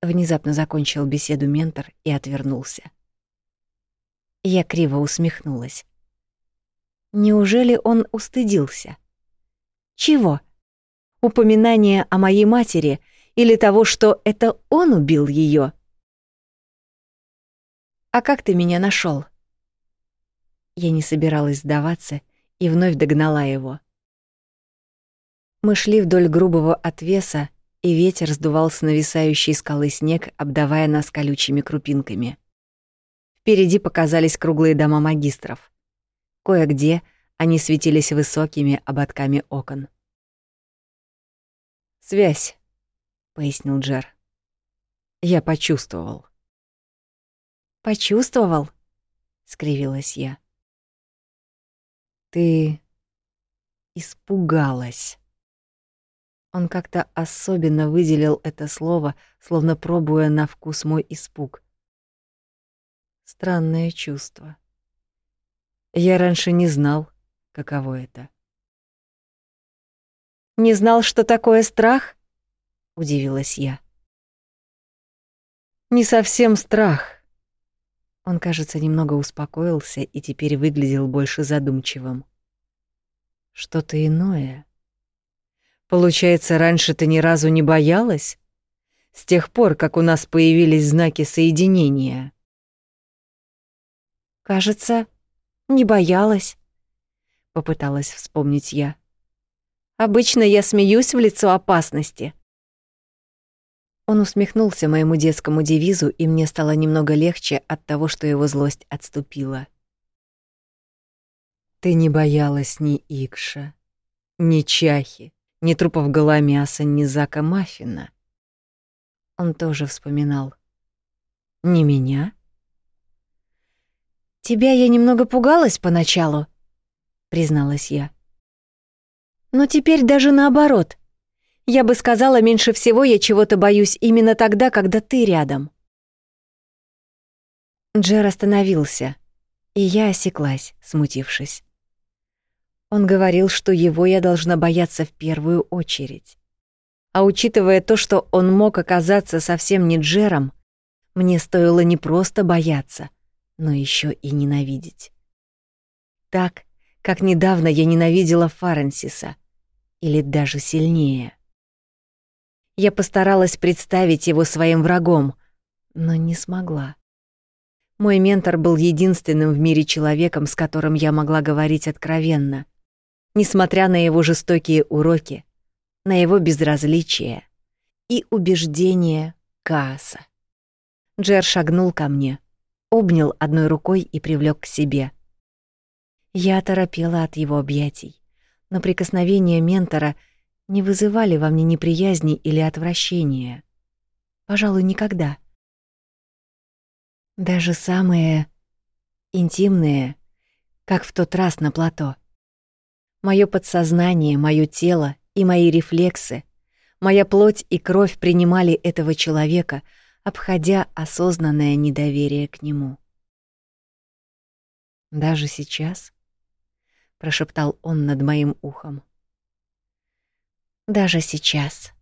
Внезапно закончил беседу ментор и отвернулся. Я криво усмехнулась. Неужели он устыдился? Чего? Упоминание о моей матери или того, что это он убил ее? «А как ты меня нашел? Я не собиралась сдаваться и вновь догнала его. Мы шли вдоль грубого отвеса, и ветер сдувал с нависающей скалы снег, обдавая нас колючими крупинками. Впереди показались круглые дома магистров. Кое-где они светились высокими ободками окон. «Связь», — пояснил Джер. «Я почувствовал». Почувствовал? скривилась я. Ты испугалась. Он как-то особенно выделил это слово, словно пробуя на вкус мой испуг. Странное чувство. Я раньше не знал, каково это. Не знал, что такое страх? удивилась я. Не совсем страх. Он, кажется, немного успокоился и теперь выглядел больше задумчивым. что-то иное. Получается, раньше ты ни разу не боялась? С тех пор, как у нас появились знаки соединения. Кажется, не боялась, попыталась вспомнить я. Обычно я смеюсь в лицо опасности. Он усмехнулся моему детскому девизу, и мне стало немного легче от того, что его злость отступила. Ты не боялась ни Икша, ни Чахи, ни трупов Голомяса, ни Зака Маффина. Он тоже вспоминал. Не меня? Тебя я немного пугалась поначалу, призналась я. Но теперь даже наоборот. Я бы сказала, меньше всего я чего-то боюсь именно тогда, когда ты рядом. Джер остановился, и я осеклась, смутившись. Он говорил, что его я должна бояться в первую очередь. А учитывая то, что он мог оказаться совсем не Джером, мне стоило не просто бояться, но еще и ненавидеть. Так, как недавно я ненавидела Фаренсиса, или даже сильнее. Я постаралась представить его своим врагом, но не смогла. Мой ментор был единственным в мире человеком, с которым я могла говорить откровенно, несмотря на его жестокие уроки, на его безразличие и убеждение Кааса. Джер шагнул ко мне, обнял одной рукой и привлек к себе. Я оторопела от его объятий, но прикосновения ментора не вызывали во мне неприязни или отвращения. Пожалуй, никогда. Даже самые интимные, как в тот раз на плато. Моё подсознание, моё тело и мои рефлексы, моя плоть и кровь принимали этого человека, обходя осознанное недоверие к нему. Даже сейчас, прошептал он над моим ухом. Даже сейчас,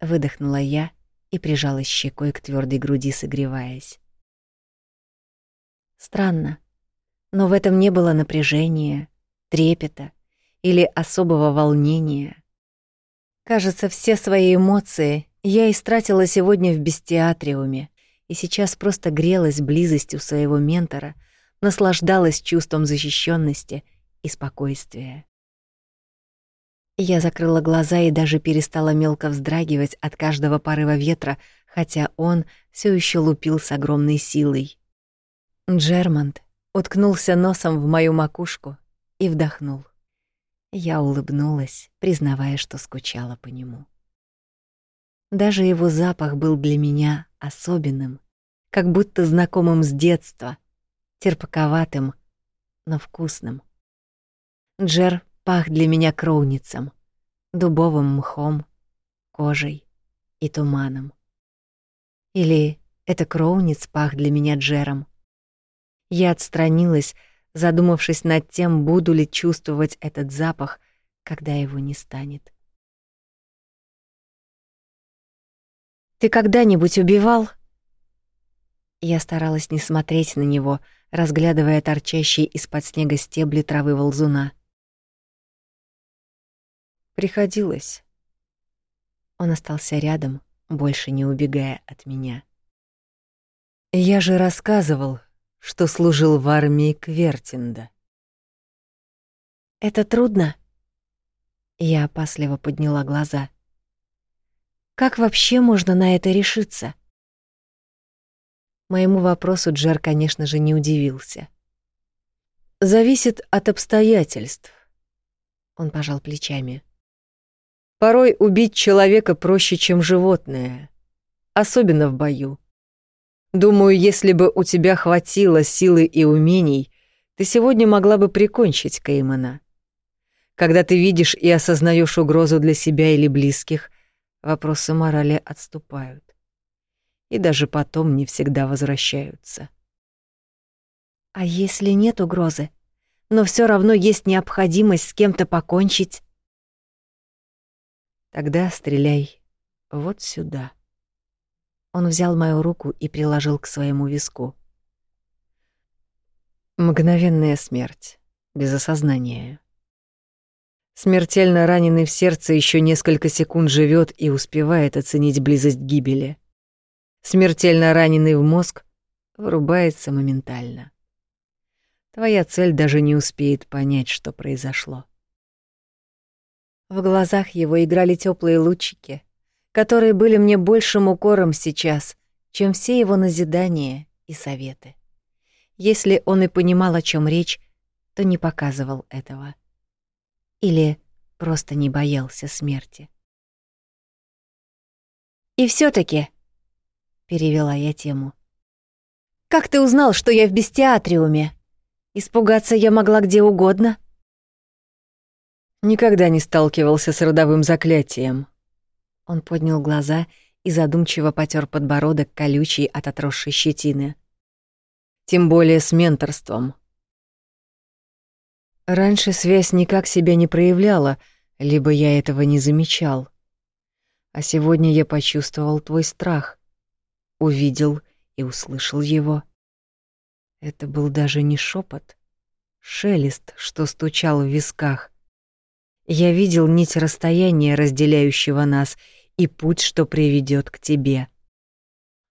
выдохнула я и прижалась щекой к твердой груди, согреваясь. Странно, но в этом не было напряжения, трепета или особого волнения. Кажется, все свои эмоции я истратила сегодня в бестиатриуме и сейчас просто грелась близостью своего ментора, наслаждалась чувством защищенности и спокойствия. Я закрыла глаза и даже перестала мелко вздрагивать от каждого порыва ветра, хотя он все еще лупил с огромной силой. Джермонт уткнулся носом в мою макушку и вдохнул. Я улыбнулась, признавая, что скучала по нему. Даже его запах был для меня особенным, как будто знакомым с детства, терпаковатым, но вкусным. Джер пах для меня кроуницем, дубовым мхом, кожей и туманом. Или это кроуниц пах для меня Джером. Я отстранилась, задумавшись над тем, буду ли чувствовать этот запах, когда его не станет. «Ты когда-нибудь убивал?» Я старалась не смотреть на него, разглядывая торчащие из-под снега стебли травы волзуна. Приходилось. Он остался рядом, больше не убегая от меня. Я же рассказывал, что служил в армии Квертинда. Это трудно? Я опасливо подняла глаза. Как вообще можно на это решиться? Моему вопросу Джер, конечно же, не удивился. Зависит от обстоятельств. Он пожал плечами. Порой убить человека проще, чем животное, особенно в бою. Думаю, если бы у тебя хватило силы и умений, ты сегодня могла бы прикончить Кеймана. Когда ты видишь и осознаешь угрозу для себя или близких, вопросы морали отступают. И даже потом не всегда возвращаются. А если нет угрозы, но все равно есть необходимость с кем-то покончить? Тогда стреляй вот сюда. Он взял мою руку и приложил к своему виску. Мгновенная смерть, без осознания. Смертельно раненый в сердце еще несколько секунд живет и успевает оценить близость гибели. Смертельно раненый в мозг вырубается моментально. Твоя цель даже не успеет понять, что произошло. В глазах его играли теплые лучики, которые были мне большим укором сейчас, чем все его назидания и советы. Если он и понимал, о чем речь, то не показывал этого. Или просто не боялся смерти. «И все таки перевела я тему, — «как ты узнал, что я в бестиатриуме? Испугаться я могла где угодно». Никогда не сталкивался с родовым заклятием. Он поднял глаза и задумчиво потер подбородок колючий от отросшей щетины. Тем более с менторством. Раньше связь никак себя не проявляла, либо я этого не замечал. А сегодня я почувствовал твой страх, увидел и услышал его. Это был даже не шепот, шелест, что стучал в висках. Я видел нить расстояния, разделяющего нас, и путь, что приведет к тебе.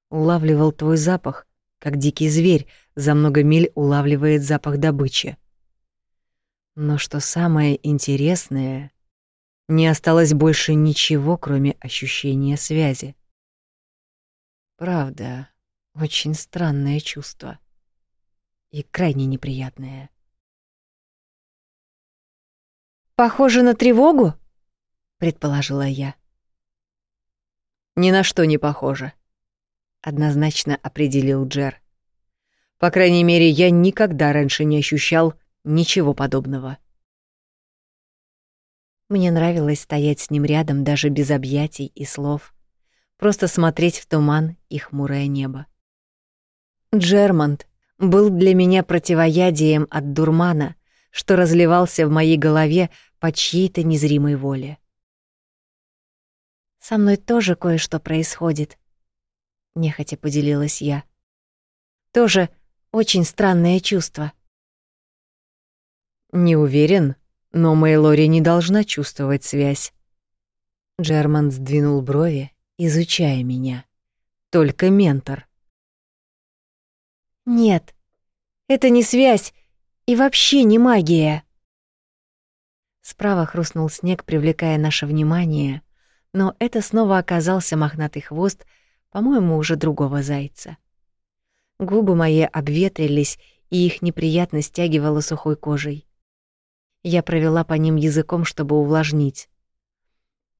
Улавливал твой запах, как дикий зверь за много миль улавливает запах добычи. Но что самое интересное, не осталось больше ничего, кроме ощущения связи. Правда, очень странное чувство. И крайне неприятное. «Похоже на тревогу?» — предположила я. «Ни на что не похоже», — однозначно определил Джер. «По крайней мере, я никогда раньше не ощущал Ничего подобного. Мне нравилось стоять с ним рядом даже без объятий и слов, просто смотреть в туман и хмурое небо. Джермонт был для меня противоядием от дурмана, что разливался в моей голове по чьей-то незримой воле. «Со мной тоже кое-что происходит», — нехотя поделилась я. «Тоже очень странное чувство». Не уверен, но Мэйлори не должна чувствовать связь. Джерман сдвинул брови, изучая меня. Только ментор. Нет, это не связь и вообще не магия. Справа хрустнул снег, привлекая наше внимание, но это снова оказался мохнатый хвост, по-моему, уже другого зайца. Губы мои обветрились, и их неприятно стягивало сухой кожей. Я провела по ним языком, чтобы увлажнить.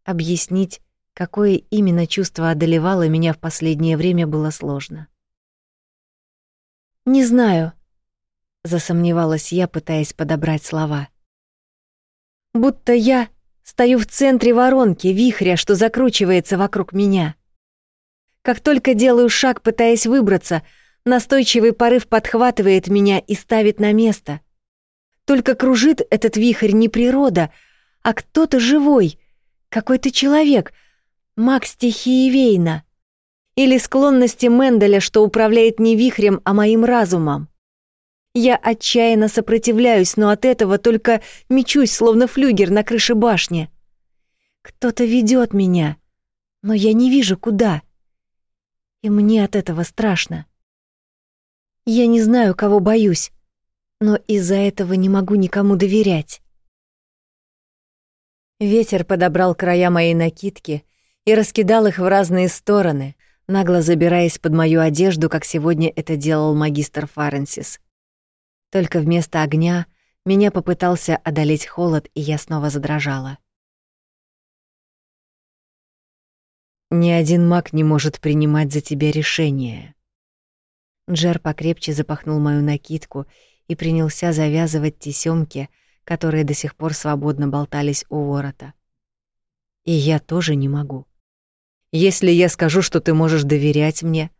Объяснить, какое именно чувство одолевало меня в последнее время, было сложно. «Не знаю», — засомневалась я, пытаясь подобрать слова. «Будто я стою в центре воронки, вихря, что закручивается вокруг меня. Как только делаю шаг, пытаясь выбраться, настойчивый порыв подхватывает меня и ставит на место — только кружит этот вихрь не природа, а кто-то живой, какой-то человек, маг стихии Вейна. Или склонности Менделя, что управляет не вихрем, а моим разумом. Я отчаянно сопротивляюсь, но от этого только мечусь, словно флюгер на крыше башни. Кто-то ведет меня, но я не вижу, куда. И мне от этого страшно. Я не знаю, кого боюсь но из-за этого не могу никому доверять. Ветер подобрал края моей накидки и раскидал их в разные стороны, нагло забираясь под мою одежду, как сегодня это делал магистр Фаренсис. Только вместо огня меня попытался одолеть холод, и я снова задрожала. Ни один маг не может принимать за тебя решение. Джер покрепче запахнул мою накидку и принялся завязывать тесёмки, которые до сих пор свободно болтались у ворота. И я тоже не могу. Если я скажу, что ты можешь доверять мне,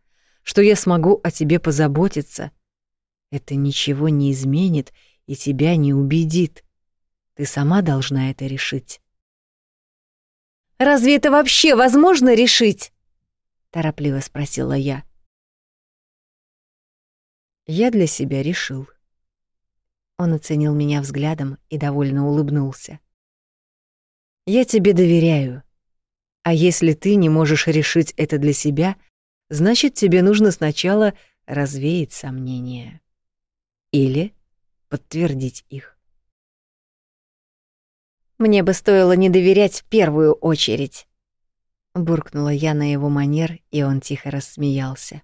что я смогу о тебе позаботиться, это ничего не изменит и тебя не убедит. Ты сама должна это решить. «Разве это вообще возможно решить?» — торопливо спросила я. Я для себя решил. Он оценил меня взглядом и довольно улыбнулся. Я тебе доверяю. А если ты не можешь решить это для себя, значит, тебе нужно сначала развеять сомнения. Или подтвердить их. Мне бы стоило не доверять в первую очередь. Буркнула я на его манер, и он тихо рассмеялся.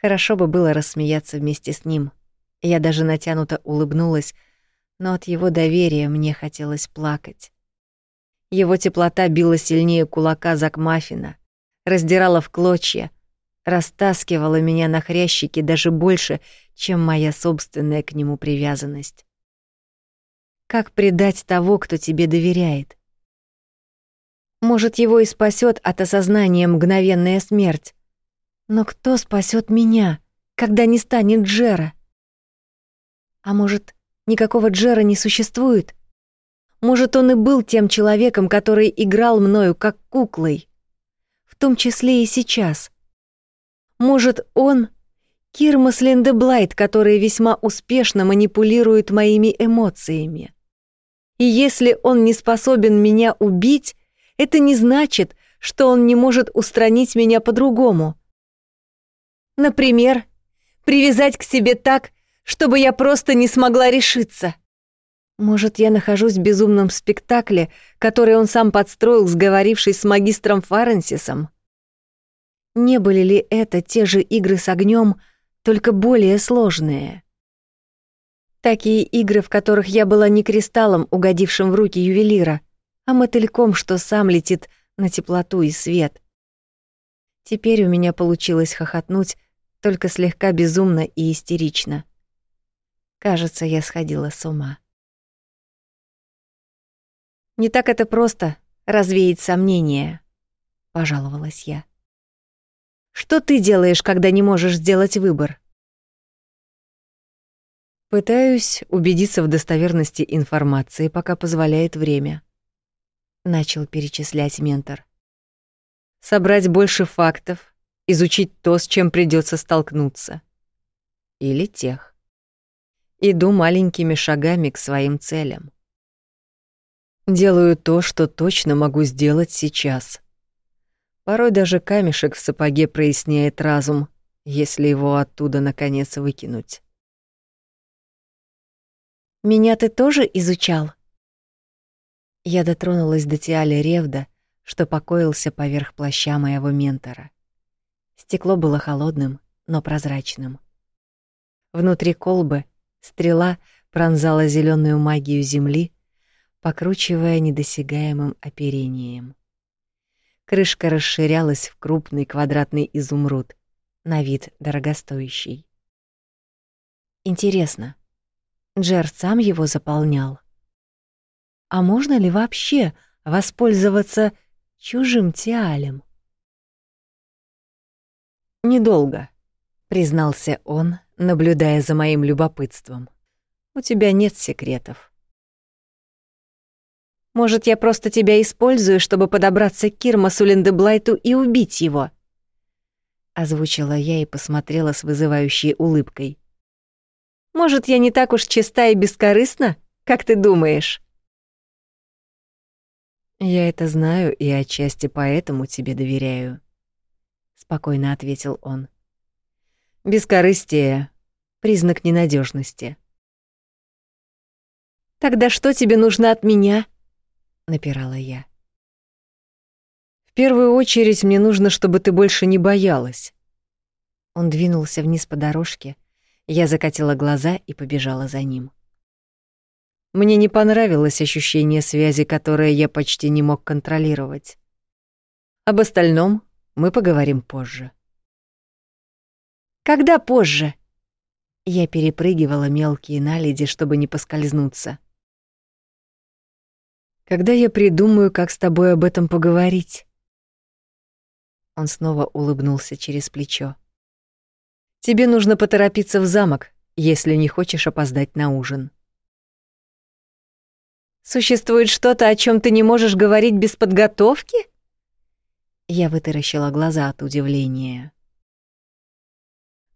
Хорошо бы было рассмеяться вместе с ним. Я даже натянуто улыбнулась, но от его доверия мне хотелось плакать. Его теплота била сильнее кулака Закмафина, раздирала в клочья, растаскивала меня на хрящики даже больше, чем моя собственная к нему привязанность. Как предать того, кто тебе доверяет? Может, его и спасет от осознания мгновенная смерть. Но кто спасет меня, когда не станет Джера? А может, никакого Джера не существует? Может, он и был тем человеком, который играл мною как куклой, в том числе и сейчас. Может, он Кирмас Линдеблайт, который весьма успешно манипулирует моими эмоциями. И если он не способен меня убить, это не значит, что он не может устранить меня по-другому. Например, привязать к себе так, чтобы я просто не смогла решиться. Может, я нахожусь в безумном спектакле, который он сам подстроил, сговорившись с магистром Фаренсисом? Не были ли это те же игры с огнем, только более сложные? Такие игры, в которых я была не кристаллом, угодившим в руки ювелира, а мотыльком, что сам летит на теплоту и свет. Теперь у меня получилось хохотнуть, только слегка безумно и истерично. Кажется, я сходила с ума. Не так это просто развеять сомнения, пожаловалась я. Что ты делаешь, когда не можешь сделать выбор? Пытаюсь убедиться в достоверности информации, пока позволяет время. Начал перечислять ментор. Собрать больше фактов, изучить то, с чем придется столкнуться. Или тех. Иду маленькими шагами к своим целям. Делаю то, что точно могу сделать сейчас. Порой даже камешек в сапоге проясняет разум, если его оттуда наконец выкинуть. «Меня ты тоже изучал?» Я дотронулась до Тиали Ревда, что покоился поверх плаща моего ментора. Стекло было холодным, но прозрачным. Внутри колбы стрела пронзала зеленую магию земли, покручивая недосягаемым оперением. Крышка расширялась в крупный квадратный изумруд, на вид дорогостоящий. Интересно, Джер сам его заполнял? А можно ли вообще воспользоваться чужим тиалем? Недолго, признался он, наблюдая за моим любопытством. У тебя нет секретов. Может, я просто тебя использую, чтобы подобраться к Кирмасу Линдеблайту и убить его?» Озвучила я и посмотрела с вызывающей улыбкой. «Может, я не так уж чиста и бескорыстна, как ты думаешь?» «Я это знаю и отчасти поэтому тебе доверяю», — спокойно ответил он. «Бескорыстие — признак ненадежности. «Тогда что тебе нужно от меня?» — напирала я. «В первую очередь мне нужно, чтобы ты больше не боялась». Он двинулся вниз по дорожке. Я закатила глаза и побежала за ним. Мне не понравилось ощущение связи, которое я почти не мог контролировать. Об остальном мы поговорим позже. Когда позже? Я перепрыгивала мелкие наледи, чтобы не поскользнуться. Когда я придумаю, как с тобой об этом поговорить. Он снова улыбнулся через плечо. Тебе нужно поторопиться в замок, если не хочешь опоздать на ужин. Существует что-то, о чем ты не можешь говорить без подготовки? Я вытаращила глаза от удивления.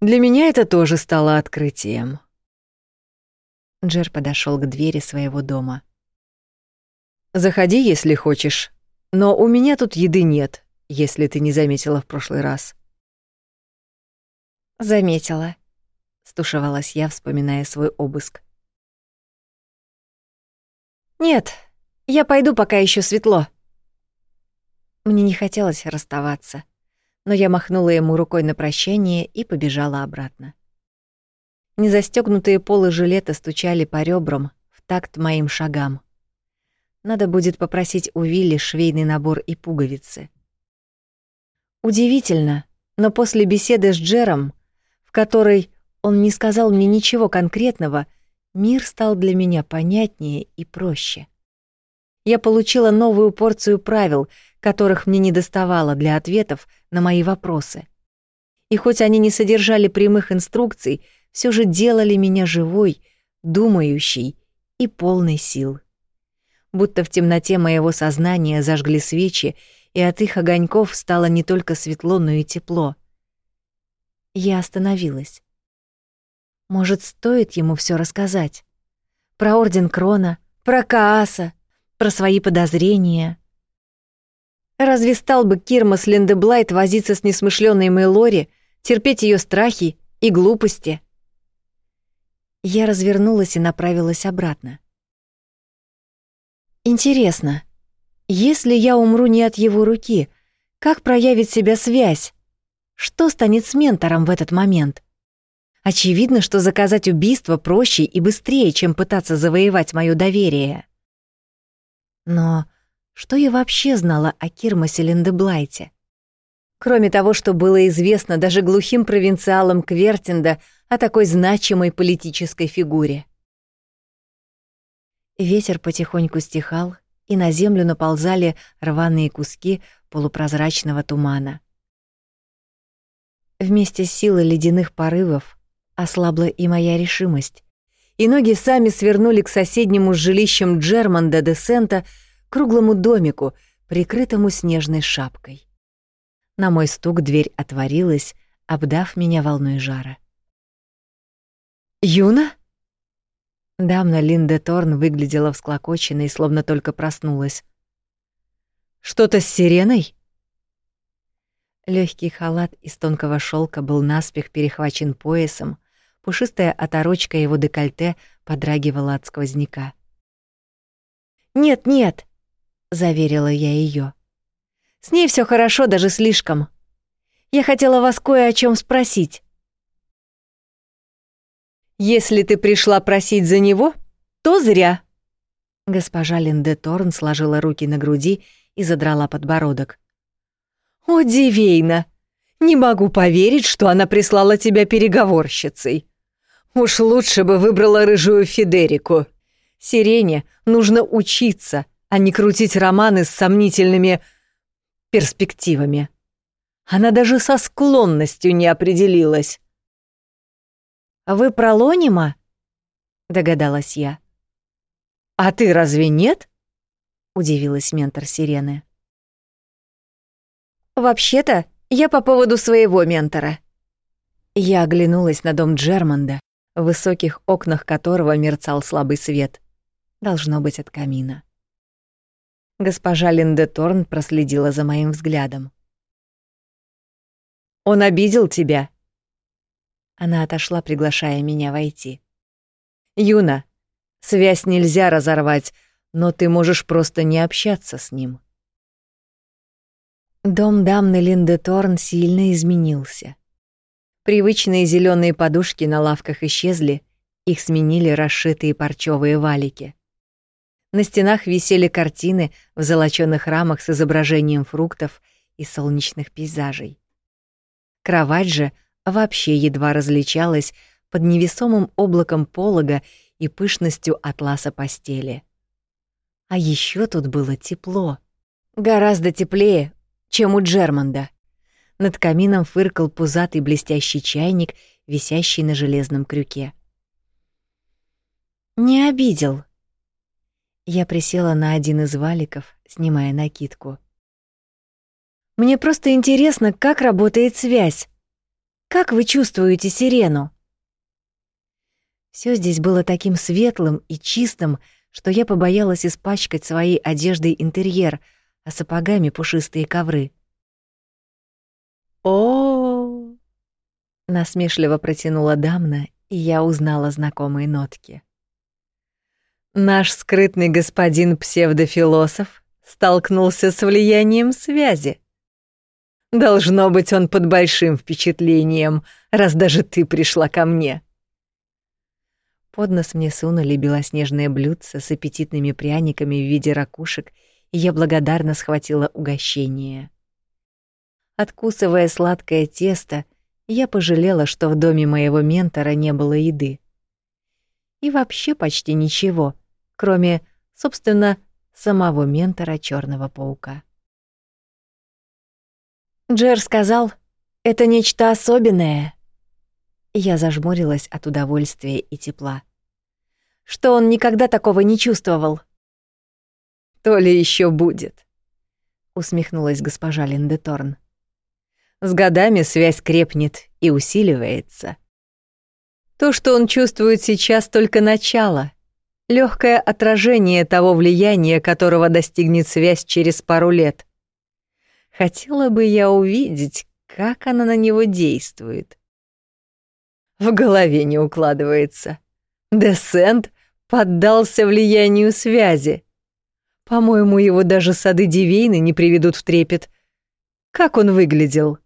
Для меня это тоже стало открытием. Джер подошел к двери своего дома. Заходи, если хочешь. Но у меня тут еды нет, если ты не заметила в прошлый раз. Заметила, стушевалась я, вспоминая свой обыск. Нет, я пойду, пока еще светло. Мне не хотелось расставаться, но я махнула ему рукой на прощание и побежала обратно. Незастёгнутые полы жилета стучали по ребрам в такт моим шагам. Надо будет попросить у Вилли швейный набор и пуговицы. Удивительно, но после беседы с Джером, в которой он не сказал мне ничего конкретного, мир стал для меня понятнее и проще. Я получила новую порцию правил, которых мне не доставало для ответов на мои вопросы. И хоть они не содержали прямых инструкций, все же делали меня живой, думающей и полной сил. Будто в темноте моего сознания зажгли свечи, и от их огоньков стало не только светло, но и тепло. Я остановилась. Может, стоит ему все рассказать? Про Орден Крона, про Кааса, про свои подозрения. Разве стал бы Кирмас Линдеблайт возиться с несмышленной Мейлори, терпеть ее страхи и глупости? Я развернулась и направилась обратно. Интересно, если я умру не от его руки, как проявит себя связь? Что станет с ментором в этот момент? Очевидно, что заказать убийство проще и быстрее, чем пытаться завоевать моё доверие. Но что я вообще знала о Кирмасе Линдеблайте? Кроме того, что было известно даже глухим провинциалам Квертинда о такой значимой политической фигуре. Ветер потихоньку стихал, и на землю наползали рваные куски полупрозрачного тумана. Вместе с силой ледяных порывов ослабла и моя решимость, и ноги сами свернули к соседнему с жилищем Джерманда де Сента круглому домику, прикрытому снежной шапкой. На мой стук дверь отворилась, обдав меня волной жара. «Юна?» Дамна Линде Торн выглядела всклокоченной, словно только проснулась. «Что-то с сиреной?» Легкий халат из тонкого шелка был наспех перехвачен поясом, Пушистая оторочка его декольте подрагивала от сквозняка. «Нет, нет», — заверила я ее. «С ней все хорошо, даже слишком. Я хотела вас кое о чем спросить». «Если ты пришла просить за него, то зря». Госпожа Линде Торн сложила руки на груди и задрала подбородок. «О, Дивейна! Не могу поверить, что она прислала тебя переговорщицей. Уж лучше бы выбрала рыжую Федерику. Сирене нужно учиться, а не крутить романы с сомнительными перспективами. Она даже со склонностью не определилась. «Вы про Лонима?» — догадалась я. «А ты разве нет?» — удивилась ментор Сирены. «Вообще-то я по поводу своего ментора». Я оглянулась на дом Джерманда, в высоких окнах которого мерцал слабый свет. Должно быть от камина. Госпожа Линдеторн проследила за моим взглядом. «Он обидел тебя?» Она отошла, приглашая меня войти. «Юна, связь нельзя разорвать, но ты можешь просто не общаться с ним». Дом дамны Линдеторн сильно изменился. Привычные зеленые подушки на лавках исчезли, их сменили расшитые парчевые валики. На стенах висели картины в золочёных рамах с изображением фруктов и солнечных пейзажей. Кровать же вообще едва различалась под невесомым облаком полога и пышностью атласа постели. А еще тут было тепло. Гораздо теплее, чем у Джерманда. Над камином фыркал пузатый блестящий чайник, висящий на железном крюке. «Не обидел». Я присела на один из валиков, снимая накидку. «Мне просто интересно, как работает связь. Как вы чувствуете сирену?» Все здесь было таким светлым и чистым, что я побоялась испачкать своей одеждой интерьер, а сапогами пушистые ковры. О, насмешливо протянула Дамна, и я узнала знакомые нотки. Наш скрытный господин псевдофилософ столкнулся с влиянием связи. Должно быть, он под большим впечатлением, раз даже ты пришла ко мне. Под нос мне сунули белоснежное блюдце с аппетитными пряниками в виде ракушек, и я благодарно схватила угощение. Откусывая сладкое тесто, я пожалела, что в доме моего ментора не было еды. И вообще почти ничего, кроме, собственно, самого ментора Черного паука. Джер сказал, это нечто особенное. Я зажмурилась от удовольствия и тепла. Что он никогда такого не чувствовал. То ли еще будет, усмехнулась госпожа Линдеторн. С годами связь крепнет и усиливается. То, что он чувствует сейчас, только начало, легкое отражение того влияния, которого достигнет связь через пару лет. Хотела бы я увидеть, как она на него действует. В голове не укладывается. Десент поддался влиянию связи. По-моему, его даже сады Дивейны не приведут в трепет. Как он выглядел?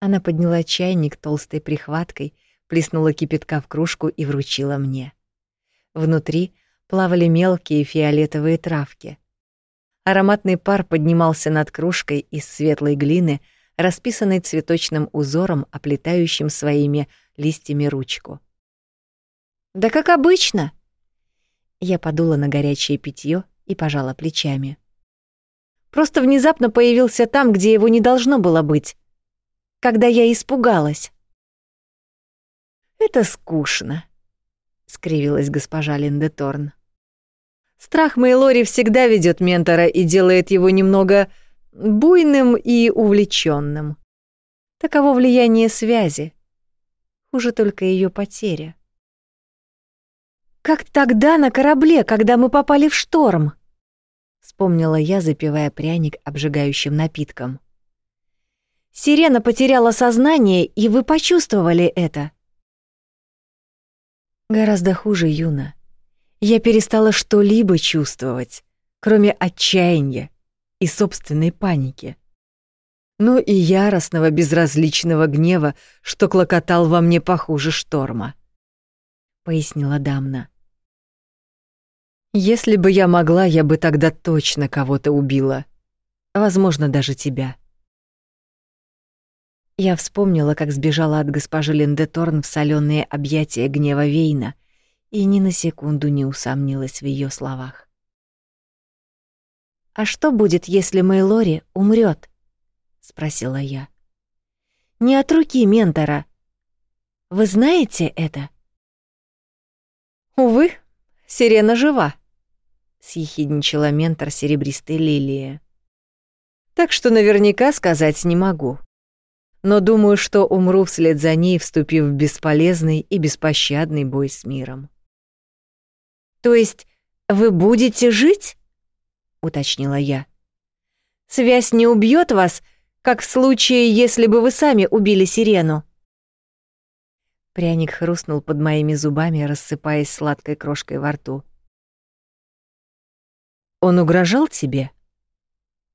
Она подняла чайник толстой прихваткой, плеснула кипятка в кружку и вручила мне. Внутри плавали мелкие фиолетовые травки. Ароматный пар поднимался над кружкой из светлой глины, расписанной цветочным узором, оплетающим своими листьями ручку. «Да как обычно!» Я подула на горячее питье и пожала плечами. «Просто внезапно появился там, где его не должно было быть когда я испугалась. «Это скучно», — скривилась госпожа Линдеторн. «Страх Мейлори всегда ведет ментора и делает его немного буйным и увлеченным. Таково влияние связи. Хуже только ее потеря. «Как тогда на корабле, когда мы попали в шторм?» — вспомнила я, запивая пряник обжигающим напитком. Сирена потеряла сознание, и вы почувствовали это. Гораздо хуже, Юна. Я перестала что-либо чувствовать, кроме отчаяния и собственной паники. Ну и яростного безразличного гнева, что клокотал во мне похуже шторма, пояснила Дамна. Если бы я могла, я бы тогда точно кого-то убила. Возможно, даже тебя. Я вспомнила, как сбежала от госпожи Линдеторн в соленые объятия гнева Вейна, и ни на секунду не усомнилась в ее словах. «А что будет, если Мейлори умрет? спросила я. «Не от руки ментора. Вы знаете это?» «Увы, сирена жива», — съехидничала ментор серебристой лилии. «Так что наверняка сказать не могу» но думаю, что умру вслед за ней, вступив в бесполезный и беспощадный бой с миром. То есть вы будете жить? уточнила я. Связь не убьет вас, как в случае, если бы вы сами убили сирену. Пряник хрустнул под моими зубами, рассыпаясь сладкой крошкой во рту. Он угрожал тебе?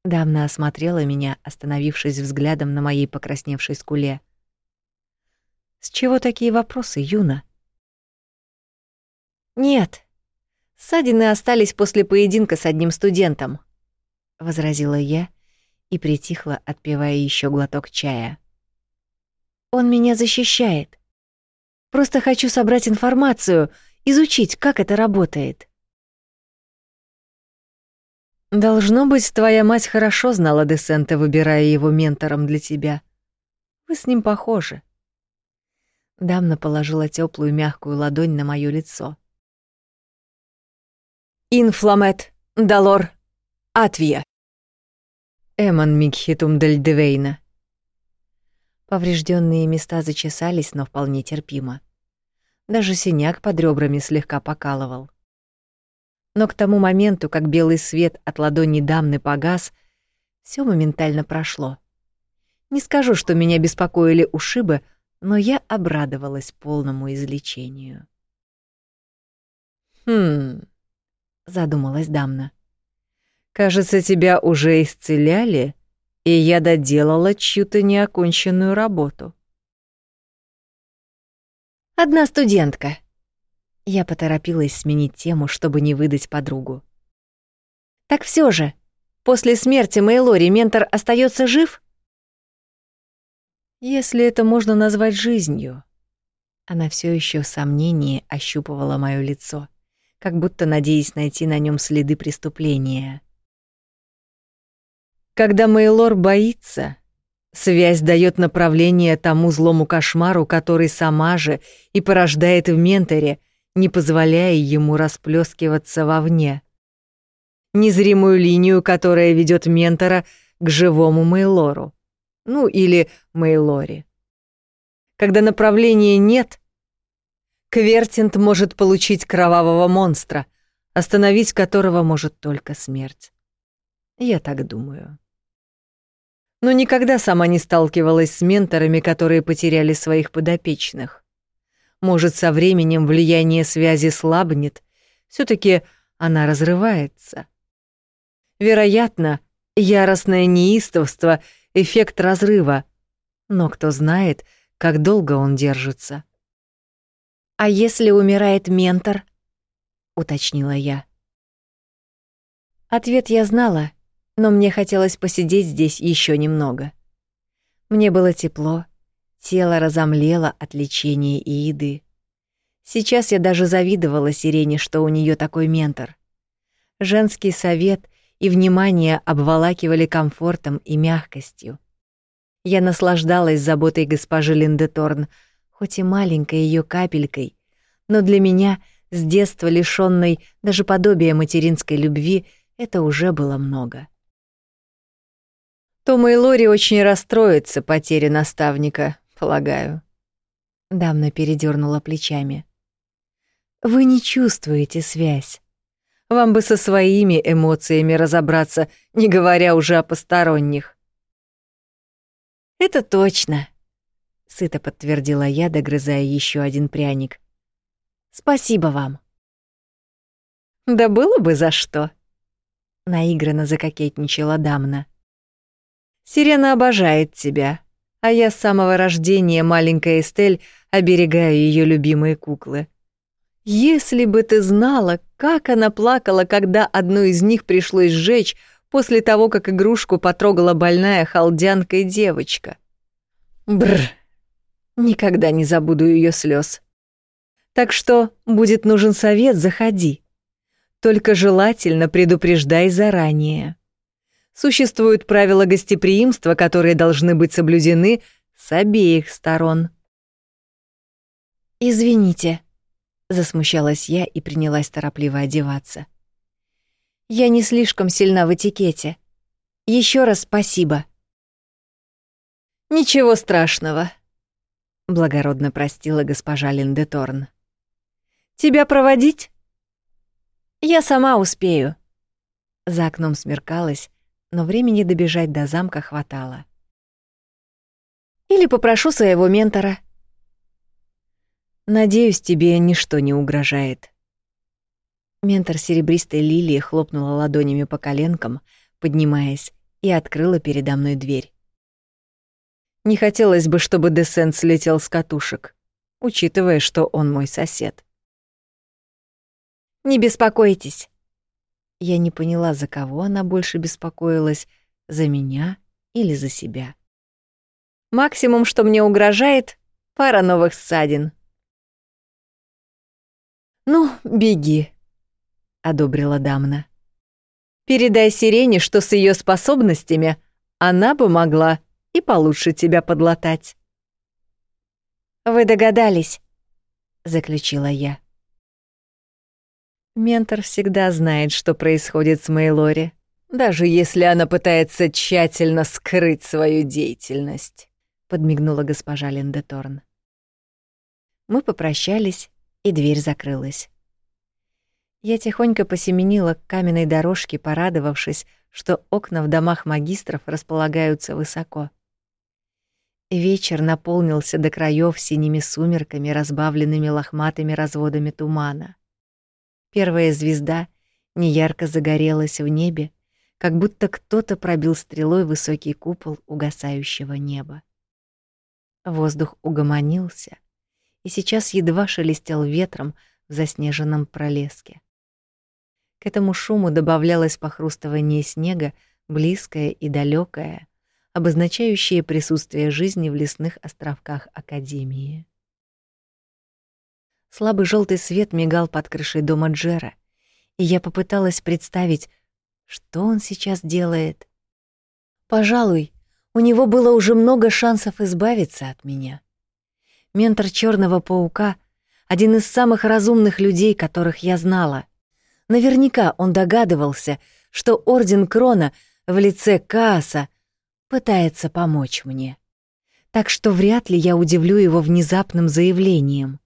Дамна осмотрела меня, остановившись взглядом на моей покрасневшей скуле. «С чего такие вопросы, Юна?» «Нет, ссадины остались после поединка с одним студентом», — возразила я и притихла, отпивая еще глоток чая. «Он меня защищает. Просто хочу собрать информацию, изучить, как это работает». Должно быть, твоя мать хорошо знала Десента, выбирая его ментором для тебя. Вы с ним похожи. Дамна положила теплую мягкую ладонь на моё лицо. Инфламет, Далор, Атвия. Эмон Микхитум дель Девейна. Поврежденные места зачесались, но вполне терпимо. Даже синяк под ребрами слегка покалывал. Но к тому моменту, как белый свет от ладони дамны погас, все моментально прошло. Не скажу, что меня беспокоили ушибы, но я обрадовалась полному излечению. «Хм...» — задумалась Дамна. «Кажется, тебя уже исцеляли, и я доделала чью-то неоконченную работу». «Одна студентка». Я поторопилась сменить тему, чтобы не выдать подругу. «Так все же, после смерти Мейлори ментор остается жив?» Если это можно назвать жизнью. Она все еще в сомнении ощупывала мое лицо, как будто надеясь найти на нем следы преступления. Когда Мейлор боится, связь дает направление тому злому кошмару, который сама же и порождает в менторе, не позволяя ему расплескиваться вовне. Незримую линию, которая ведет ментора к живому Мейлору ну или Мейлори. Когда направления нет, Квертинт может получить кровавого монстра, остановить которого может только смерть. Я так думаю. Но никогда сама не сталкивалась с менторами, которые потеряли своих подопечных. Может, со временем влияние связи слабнет, все таки она разрывается. Вероятно, яростное неистовство — эффект разрыва. Но кто знает, как долго он держится. «А если умирает ментор?» — уточнила я. Ответ я знала, но мне хотелось посидеть здесь еще немного. Мне было тепло, тело разомлело от лечения и еды. Сейчас я даже завидовала Сирене, что у нее такой ментор. Женский совет и внимание обволакивали комфортом и мягкостью. Я наслаждалась заботой госпожи Линдеторн, хоть и маленькой ее капелькой, но для меня, с детства лишённой даже подобия материнской любви, это уже было много. Тома и Лори очень расстроится потере наставника, полагаю. Дамна передернула плечами. Вы не чувствуете связь. Вам бы со своими эмоциями разобраться, не говоря уже о посторонних. Это точно, сыто подтвердила я, догрызая еще один пряник. Спасибо вам. Да было бы за что. Наигранно закокетничала Дамна. Сирена обожает тебя, а я с самого рождения, маленькая Эстель, оберегаю ее любимые куклы. Если бы ты знала, как она плакала, когда одну из них пришлось сжечь после того, как игрушку потрогала больная халдянкой девочка. Бр. Никогда не забуду ее слез. Так что будет нужен совет, заходи. Только желательно предупреждай заранее. Существуют правила гостеприимства, которые должны быть соблюдены с обеих сторон. Извините, Засмущалась я и принялась торопливо одеваться. Я не слишком сильна в этикете. Еще раз спасибо. Ничего страшного, благородно простила госпожа Линдеторн. Тебя проводить? Я сама успею. За окном смеркалось, но времени добежать до замка хватало. Или попрошу своего ментора. Надеюсь, тебе ничто не угрожает. Ментор серебристой лилии хлопнула ладонями по коленкам, поднимаясь, и открыла передо мной дверь. Не хотелось бы, чтобы Десент слетел с катушек, учитывая, что он мой сосед. Не беспокойтесь. Я не поняла, за кого она больше беспокоилась, за меня или за себя. Максимум, что мне угрожает, пара новых ссадин. «Ну, беги», — одобрила Дамна. «Передай Сирене, что с ее способностями она бы могла и получше тебя подлатать». «Вы догадались», — заключила я. Ментор всегда знает, что происходит с Мейлори, даже если она пытается тщательно скрыть свою деятельность, подмигнула госпожа Линдеторн. Мы попрощались, и дверь закрылась. Я тихонько посеменила к каменной дорожке, порадовавшись, что окна в домах магистров располагаются высоко. Вечер наполнился до краев синими сумерками, разбавленными лохматыми разводами тумана. Первая звезда неярко загорелась в небе, как будто кто-то пробил стрелой высокий купол угасающего неба. Воздух угомонился и сейчас едва шелестел ветром в заснеженном пролеске. К этому шуму добавлялось похрустывание снега, близкое и далекое, обозначающее присутствие жизни в лесных островках Академии. Слабый желтый свет мигал под крышей дома Джера, и я попыталась представить, что он сейчас делает. Пожалуй, у него было уже много шансов избавиться от меня. Ментор черного паука — один из самых разумных людей, которых я знала. Наверняка он догадывался, что Орден Крона в лице Кааса пытается помочь мне. Так что вряд ли я удивлю его внезапным заявлением.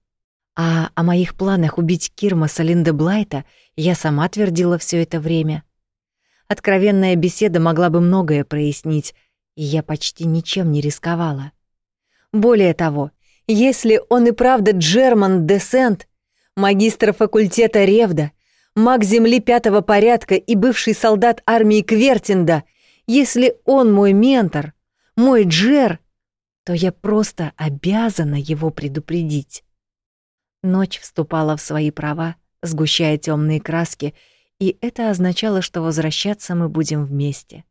А о моих планах убить Кирмаса Линдеблайта я сама твердила все это время. Откровенная беседа могла бы многое прояснить, и я почти ничем не рисковала. Более того, если он и правда Джерман Десент, магистр факультета Ревда, маг Земли пятого порядка и бывший солдат армии Квертинда, если он мой ментор, мой Джер, то я просто обязана его предупредить. Ночь вступала в свои права, сгущая темные краски, и это означало, что возвращаться мы будем вместе.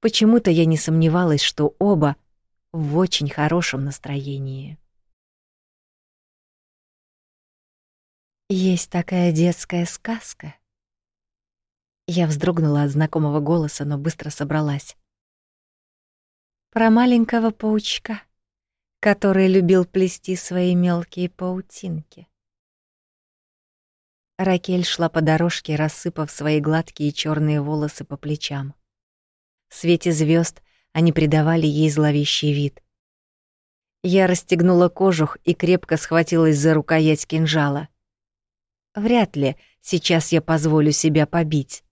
Почему-то я не сомневалась, что оба в очень хорошем настроении. Есть такая детская сказка. Я вздрогнула от знакомого голоса, но быстро собралась. Про маленького паучка, который любил плести свои мелкие паутинки. Ракель шла по дорожке, рассыпав свои гладкие черные волосы по плечам. В свете звезд они придавали ей зловещий вид. Я расстегнула кожух и крепко схватилась за рукоять кинжала. Вряд ли сейчас я позволю себя побить.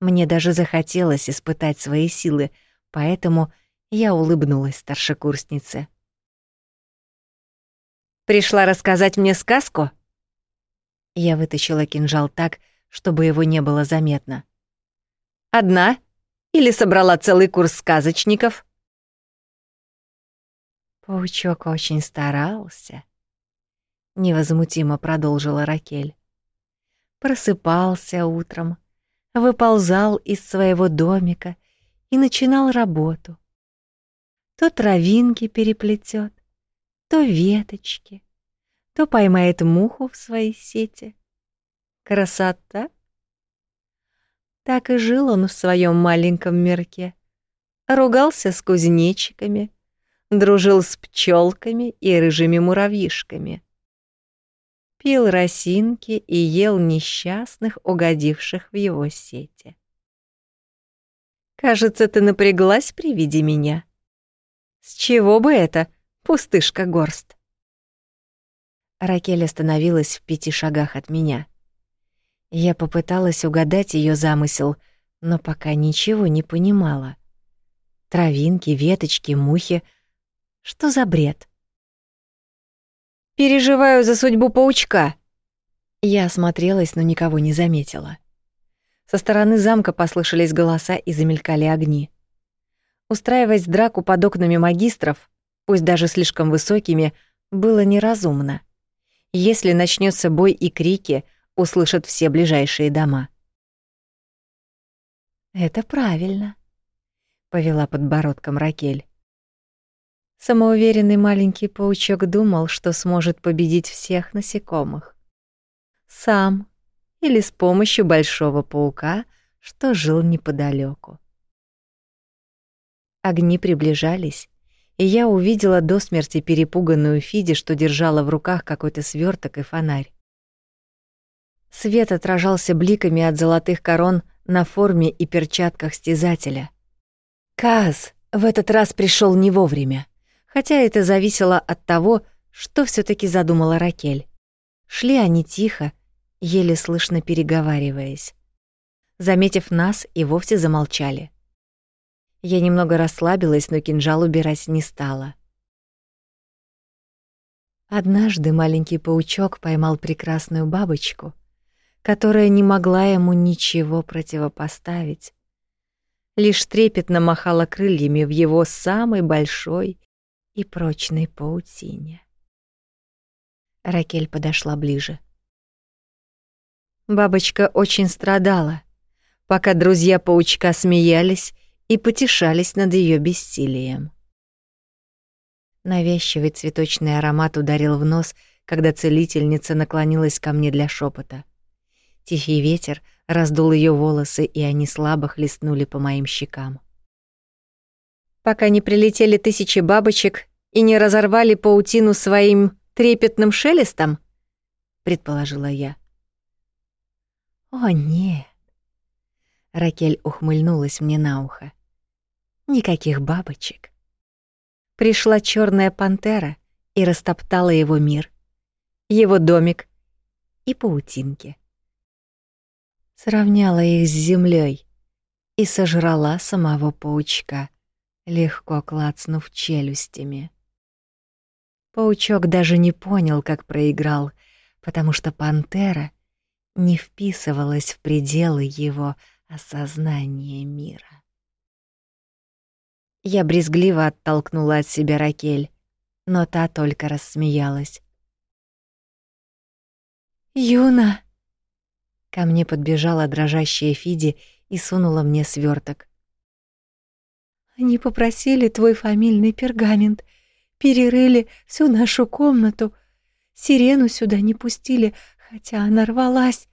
Мне даже захотелось испытать свои силы, поэтому я улыбнулась старшекурснице. «Пришла рассказать мне сказку?» Я вытащила кинжал так, чтобы его не было заметно. «Одна? Или собрала целый курс сказочников?» Паучок очень старался. Невозмутимо продолжила Ракель. Просыпался утром, выползал из своего домика и начинал работу. То травинки переплетет, то веточки, то поймает муху в своей сети. Красота! Так и жил он в своем маленьком мирке. Ругался с кузнечиками, дружил с пчелками и рыжими муравьишками. Пил росинки и ел несчастных, угодивших в его сети. «Кажется, ты напряглась при виде меня. С чего бы это, пустышка горст?» Ракель остановилась в пяти шагах от меня. Я попыталась угадать ее замысел, но пока ничего не понимала. Травинки, веточки, мухи. Что за бред? Переживаю за судьбу паучка. Я осмотрелась, но никого не заметила. Со стороны замка послышались голоса и замелькали огни. Устраивать драку под окнами магистров, пусть даже слишком высокими, было неразумно. Если начнется бой и крики, услышат все ближайшие дома. «Это правильно», — повела подбородком Ракель. Самоуверенный маленький паучок думал, что сможет победить всех насекомых. Сам или с помощью большого паука, что жил неподалеку. Огни приближались, и я увидела до смерти перепуганную Фиди, что держала в руках какой-то сверток и фонарь. Свет отражался бликами от золотых корон на форме и перчатках стязателя. Каз в этот раз пришел не вовремя хотя это зависело от того, что все таки задумала Ракель. Шли они тихо, еле слышно переговариваясь. Заметив нас, и вовсе замолчали. Я немного расслабилась, но кинжал убирать не стала. Однажды маленький паучок поймал прекрасную бабочку, которая не могла ему ничего противопоставить. Лишь трепетно махала крыльями в его самой большой и прочной паутине. Ракель подошла ближе. Бабочка очень страдала, пока друзья паучка смеялись и потешались над ее бессилием. Навязчивый цветочный аромат ударил в нос, когда целительница наклонилась ко мне для шепота. Тихий ветер раздул ее волосы, и они слабо хлестнули по моим щекам. Пока не прилетели тысячи бабочек и не разорвали паутину своим трепетным шелестом, предположила я. О нет. Ракель ухмыльнулась мне на ухо. Никаких бабочек. Пришла черная пантера и растоптала его мир, его домик и паутинки. Сравняла их с землей и сожрала самого паучка, легко клацнув челюстями. Паучок даже не понял, как проиграл, потому что пантера не вписывалась в пределы его осознания мира. Я брезгливо оттолкнула от себя Ракель, но та только рассмеялась. «Юна!» Ко мне подбежала дрожащая Фиди и сунула мне сверток. «Они попросили твой фамильный пергамент, перерыли всю нашу комнату, сирену сюда не пустили, хотя она рвалась.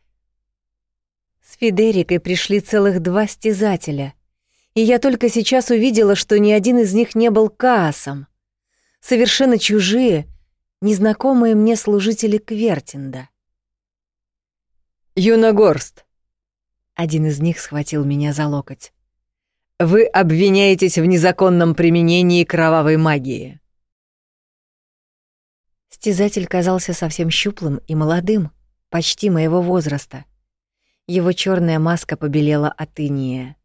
С Федерикой пришли целых два стязателя, и я только сейчас увидела, что ни один из них не был Каасом. Совершенно чужие, незнакомые мне служители Квертинда. «Юногорст!» Один из них схватил меня за локоть. «Вы обвиняетесь в незаконном применении кровавой магии». Стязатель казался совсем щуплым и молодым, почти моего возраста. Его черная маска побелела от иния.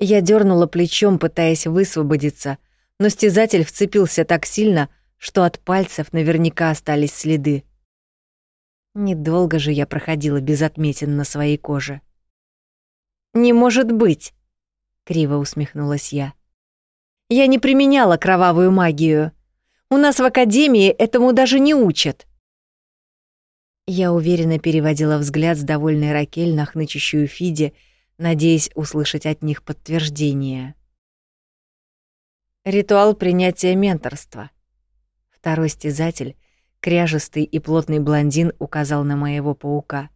Я дернула плечом, пытаясь высвободиться, но стязатель вцепился так сильно, что от пальцев наверняка остались следы. Недолго же я проходила без отметин на своей коже. «Не может быть!» — криво усмехнулась я. «Я не применяла кровавую магию. У нас в академии этому даже не учат». Я уверенно переводила взгляд с довольной Ракель на хнычущую Фиде, надеясь услышать от них подтверждение. Ритуал принятия менторства. Второй стязатель, кряжестый и плотный блондин, указал на моего паука.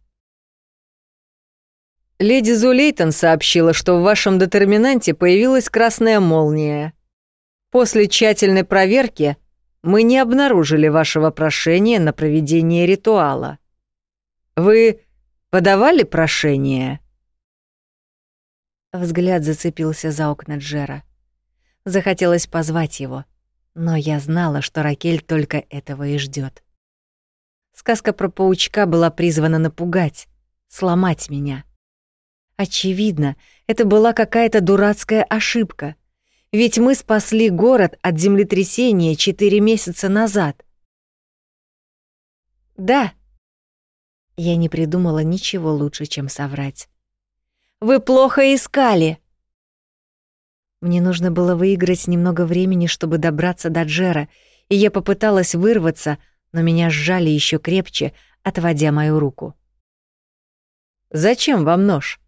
«Леди Зулейтон сообщила, что в вашем детерминанте появилась красная молния. После тщательной проверки мы не обнаружили вашего прошения на проведение ритуала. Вы подавали прошение?» Взгляд зацепился за окна Джера. Захотелось позвать его, но я знала, что Ракель только этого и ждет. Сказка про паучка была призвана напугать, сломать меня. Очевидно, это была какая-то дурацкая ошибка, ведь мы спасли город от землетрясения четыре месяца назад. Да, я не придумала ничего лучше, чем соврать. «Вы плохо искали!» Мне нужно было выиграть немного времени, чтобы добраться до Джера, и я попыталась вырваться, но меня сжали еще крепче, отводя мою руку. «Зачем вам нож?»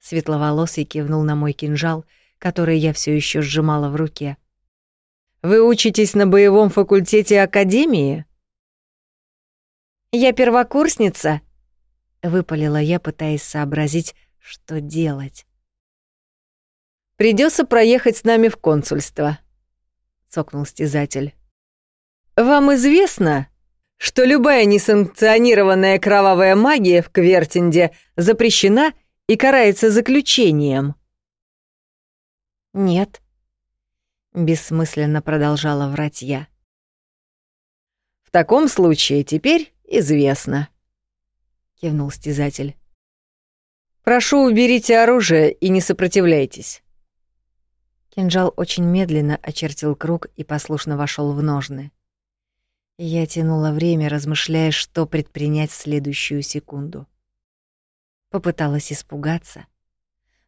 Светловолосый кивнул на мой кинжал, который я все еще сжимала в руке. «Вы учитесь на боевом факультете Академии?» «Я первокурсница», — выпалила я, пытаясь сообразить, что делать. Придется проехать с нами в консульство», — цокнул стязатель. «Вам известно, что любая несанкционированная кровавая магия в Квертинде запрещена и карается заключением?» «Нет», — бессмысленно продолжала врать я. «В таком случае теперь известно. кивнул стезатель. Прошу, уберите оружие и не сопротивляйтесь. Кинжал очень медленно очертил круг и послушно вошел в ножны. Я тянула время, размышляя, что предпринять в следующую секунду. Попыталась испугаться,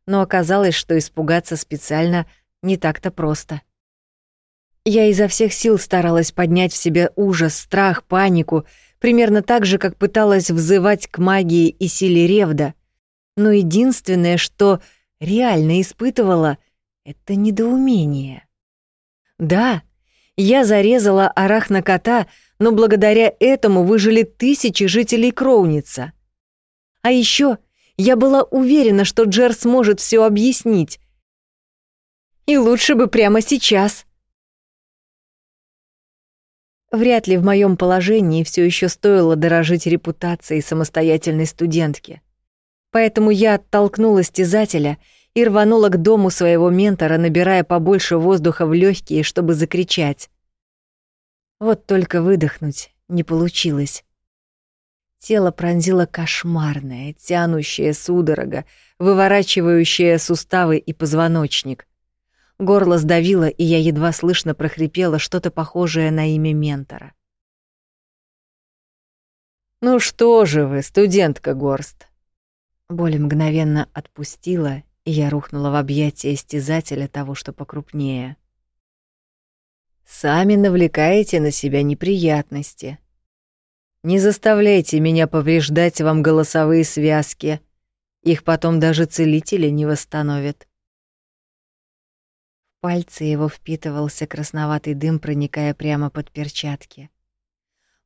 но оказалось, что испугаться специально не так-то просто. Я изо всех сил старалась поднять в себе ужас, страх, панику, примерно так же, как пыталась взывать к магии и силе Ревда. Но единственное, что реально испытывала, — это недоумение. Да, я зарезала арахна-кота, но благодаря этому выжили тысячи жителей Кроуница. А еще я была уверена, что Джер сможет все объяснить. И лучше бы прямо сейчас. Вряд ли в моем положении все еще стоило дорожить репутацией самостоятельной студентки. Поэтому я оттолкнула стезателя и рванула к дому своего ментора, набирая побольше воздуха в легкие, чтобы закричать. Вот только выдохнуть не получилось. Тело пронзило кошмарное, тянущее судорога, выворачивающее суставы и позвоночник. Горло сдавило, и я едва слышно прохрипела что-то похожее на имя ментора. «Ну что же вы, студентка Горст?» Боль мгновенно отпустила, и я рухнула в объятия стезателя того, что покрупнее. «Сами навлекаете на себя неприятности. Не заставляйте меня повреждать вам голосовые связки. Их потом даже целители не восстановят пальцы его впитывался красноватый дым, проникая прямо под перчатки.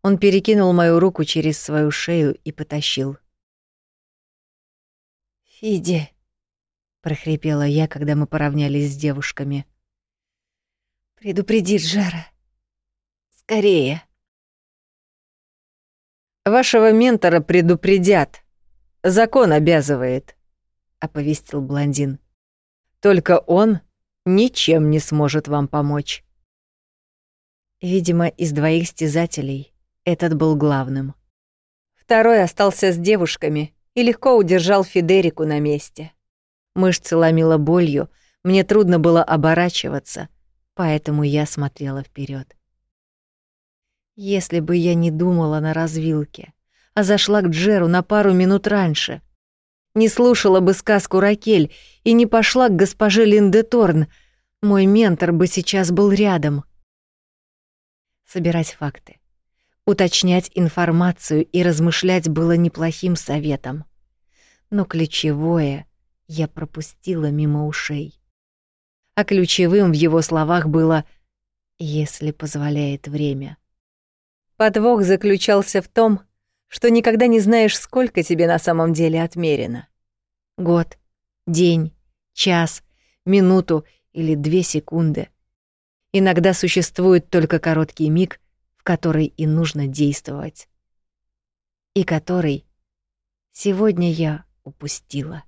Он перекинул мою руку через свою шею и потащил. «Фиди», — прохрипела я, когда мы поравнялись с девушками. «Предупреди Джера. Скорее». «Вашего ментора предупредят. Закон обязывает», — оповестил блондин. «Только он ничем не сможет вам помочь. Видимо, из двоих стезателей этот был главным. Второй остался с девушками и легко удержал Федерику на месте. Мышцы ломила болью, мне трудно было оборачиваться, поэтому я смотрела вперед. Если бы я не думала на развилке, а зашла к Джеру на пару минут раньше — не слушала бы сказку Ракель и не пошла к госпоже Линде Торн, мой ментор бы сейчас был рядом. Собирать факты, уточнять информацию и размышлять было неплохим советом. Но ключевое я пропустила мимо ушей. А ключевым в его словах было «если позволяет время». Подвох заключался в том, что никогда не знаешь, сколько тебе на самом деле отмерено. Год, день, час, минуту или две секунды. Иногда существует только короткий миг, в который и нужно действовать. И который сегодня я упустила.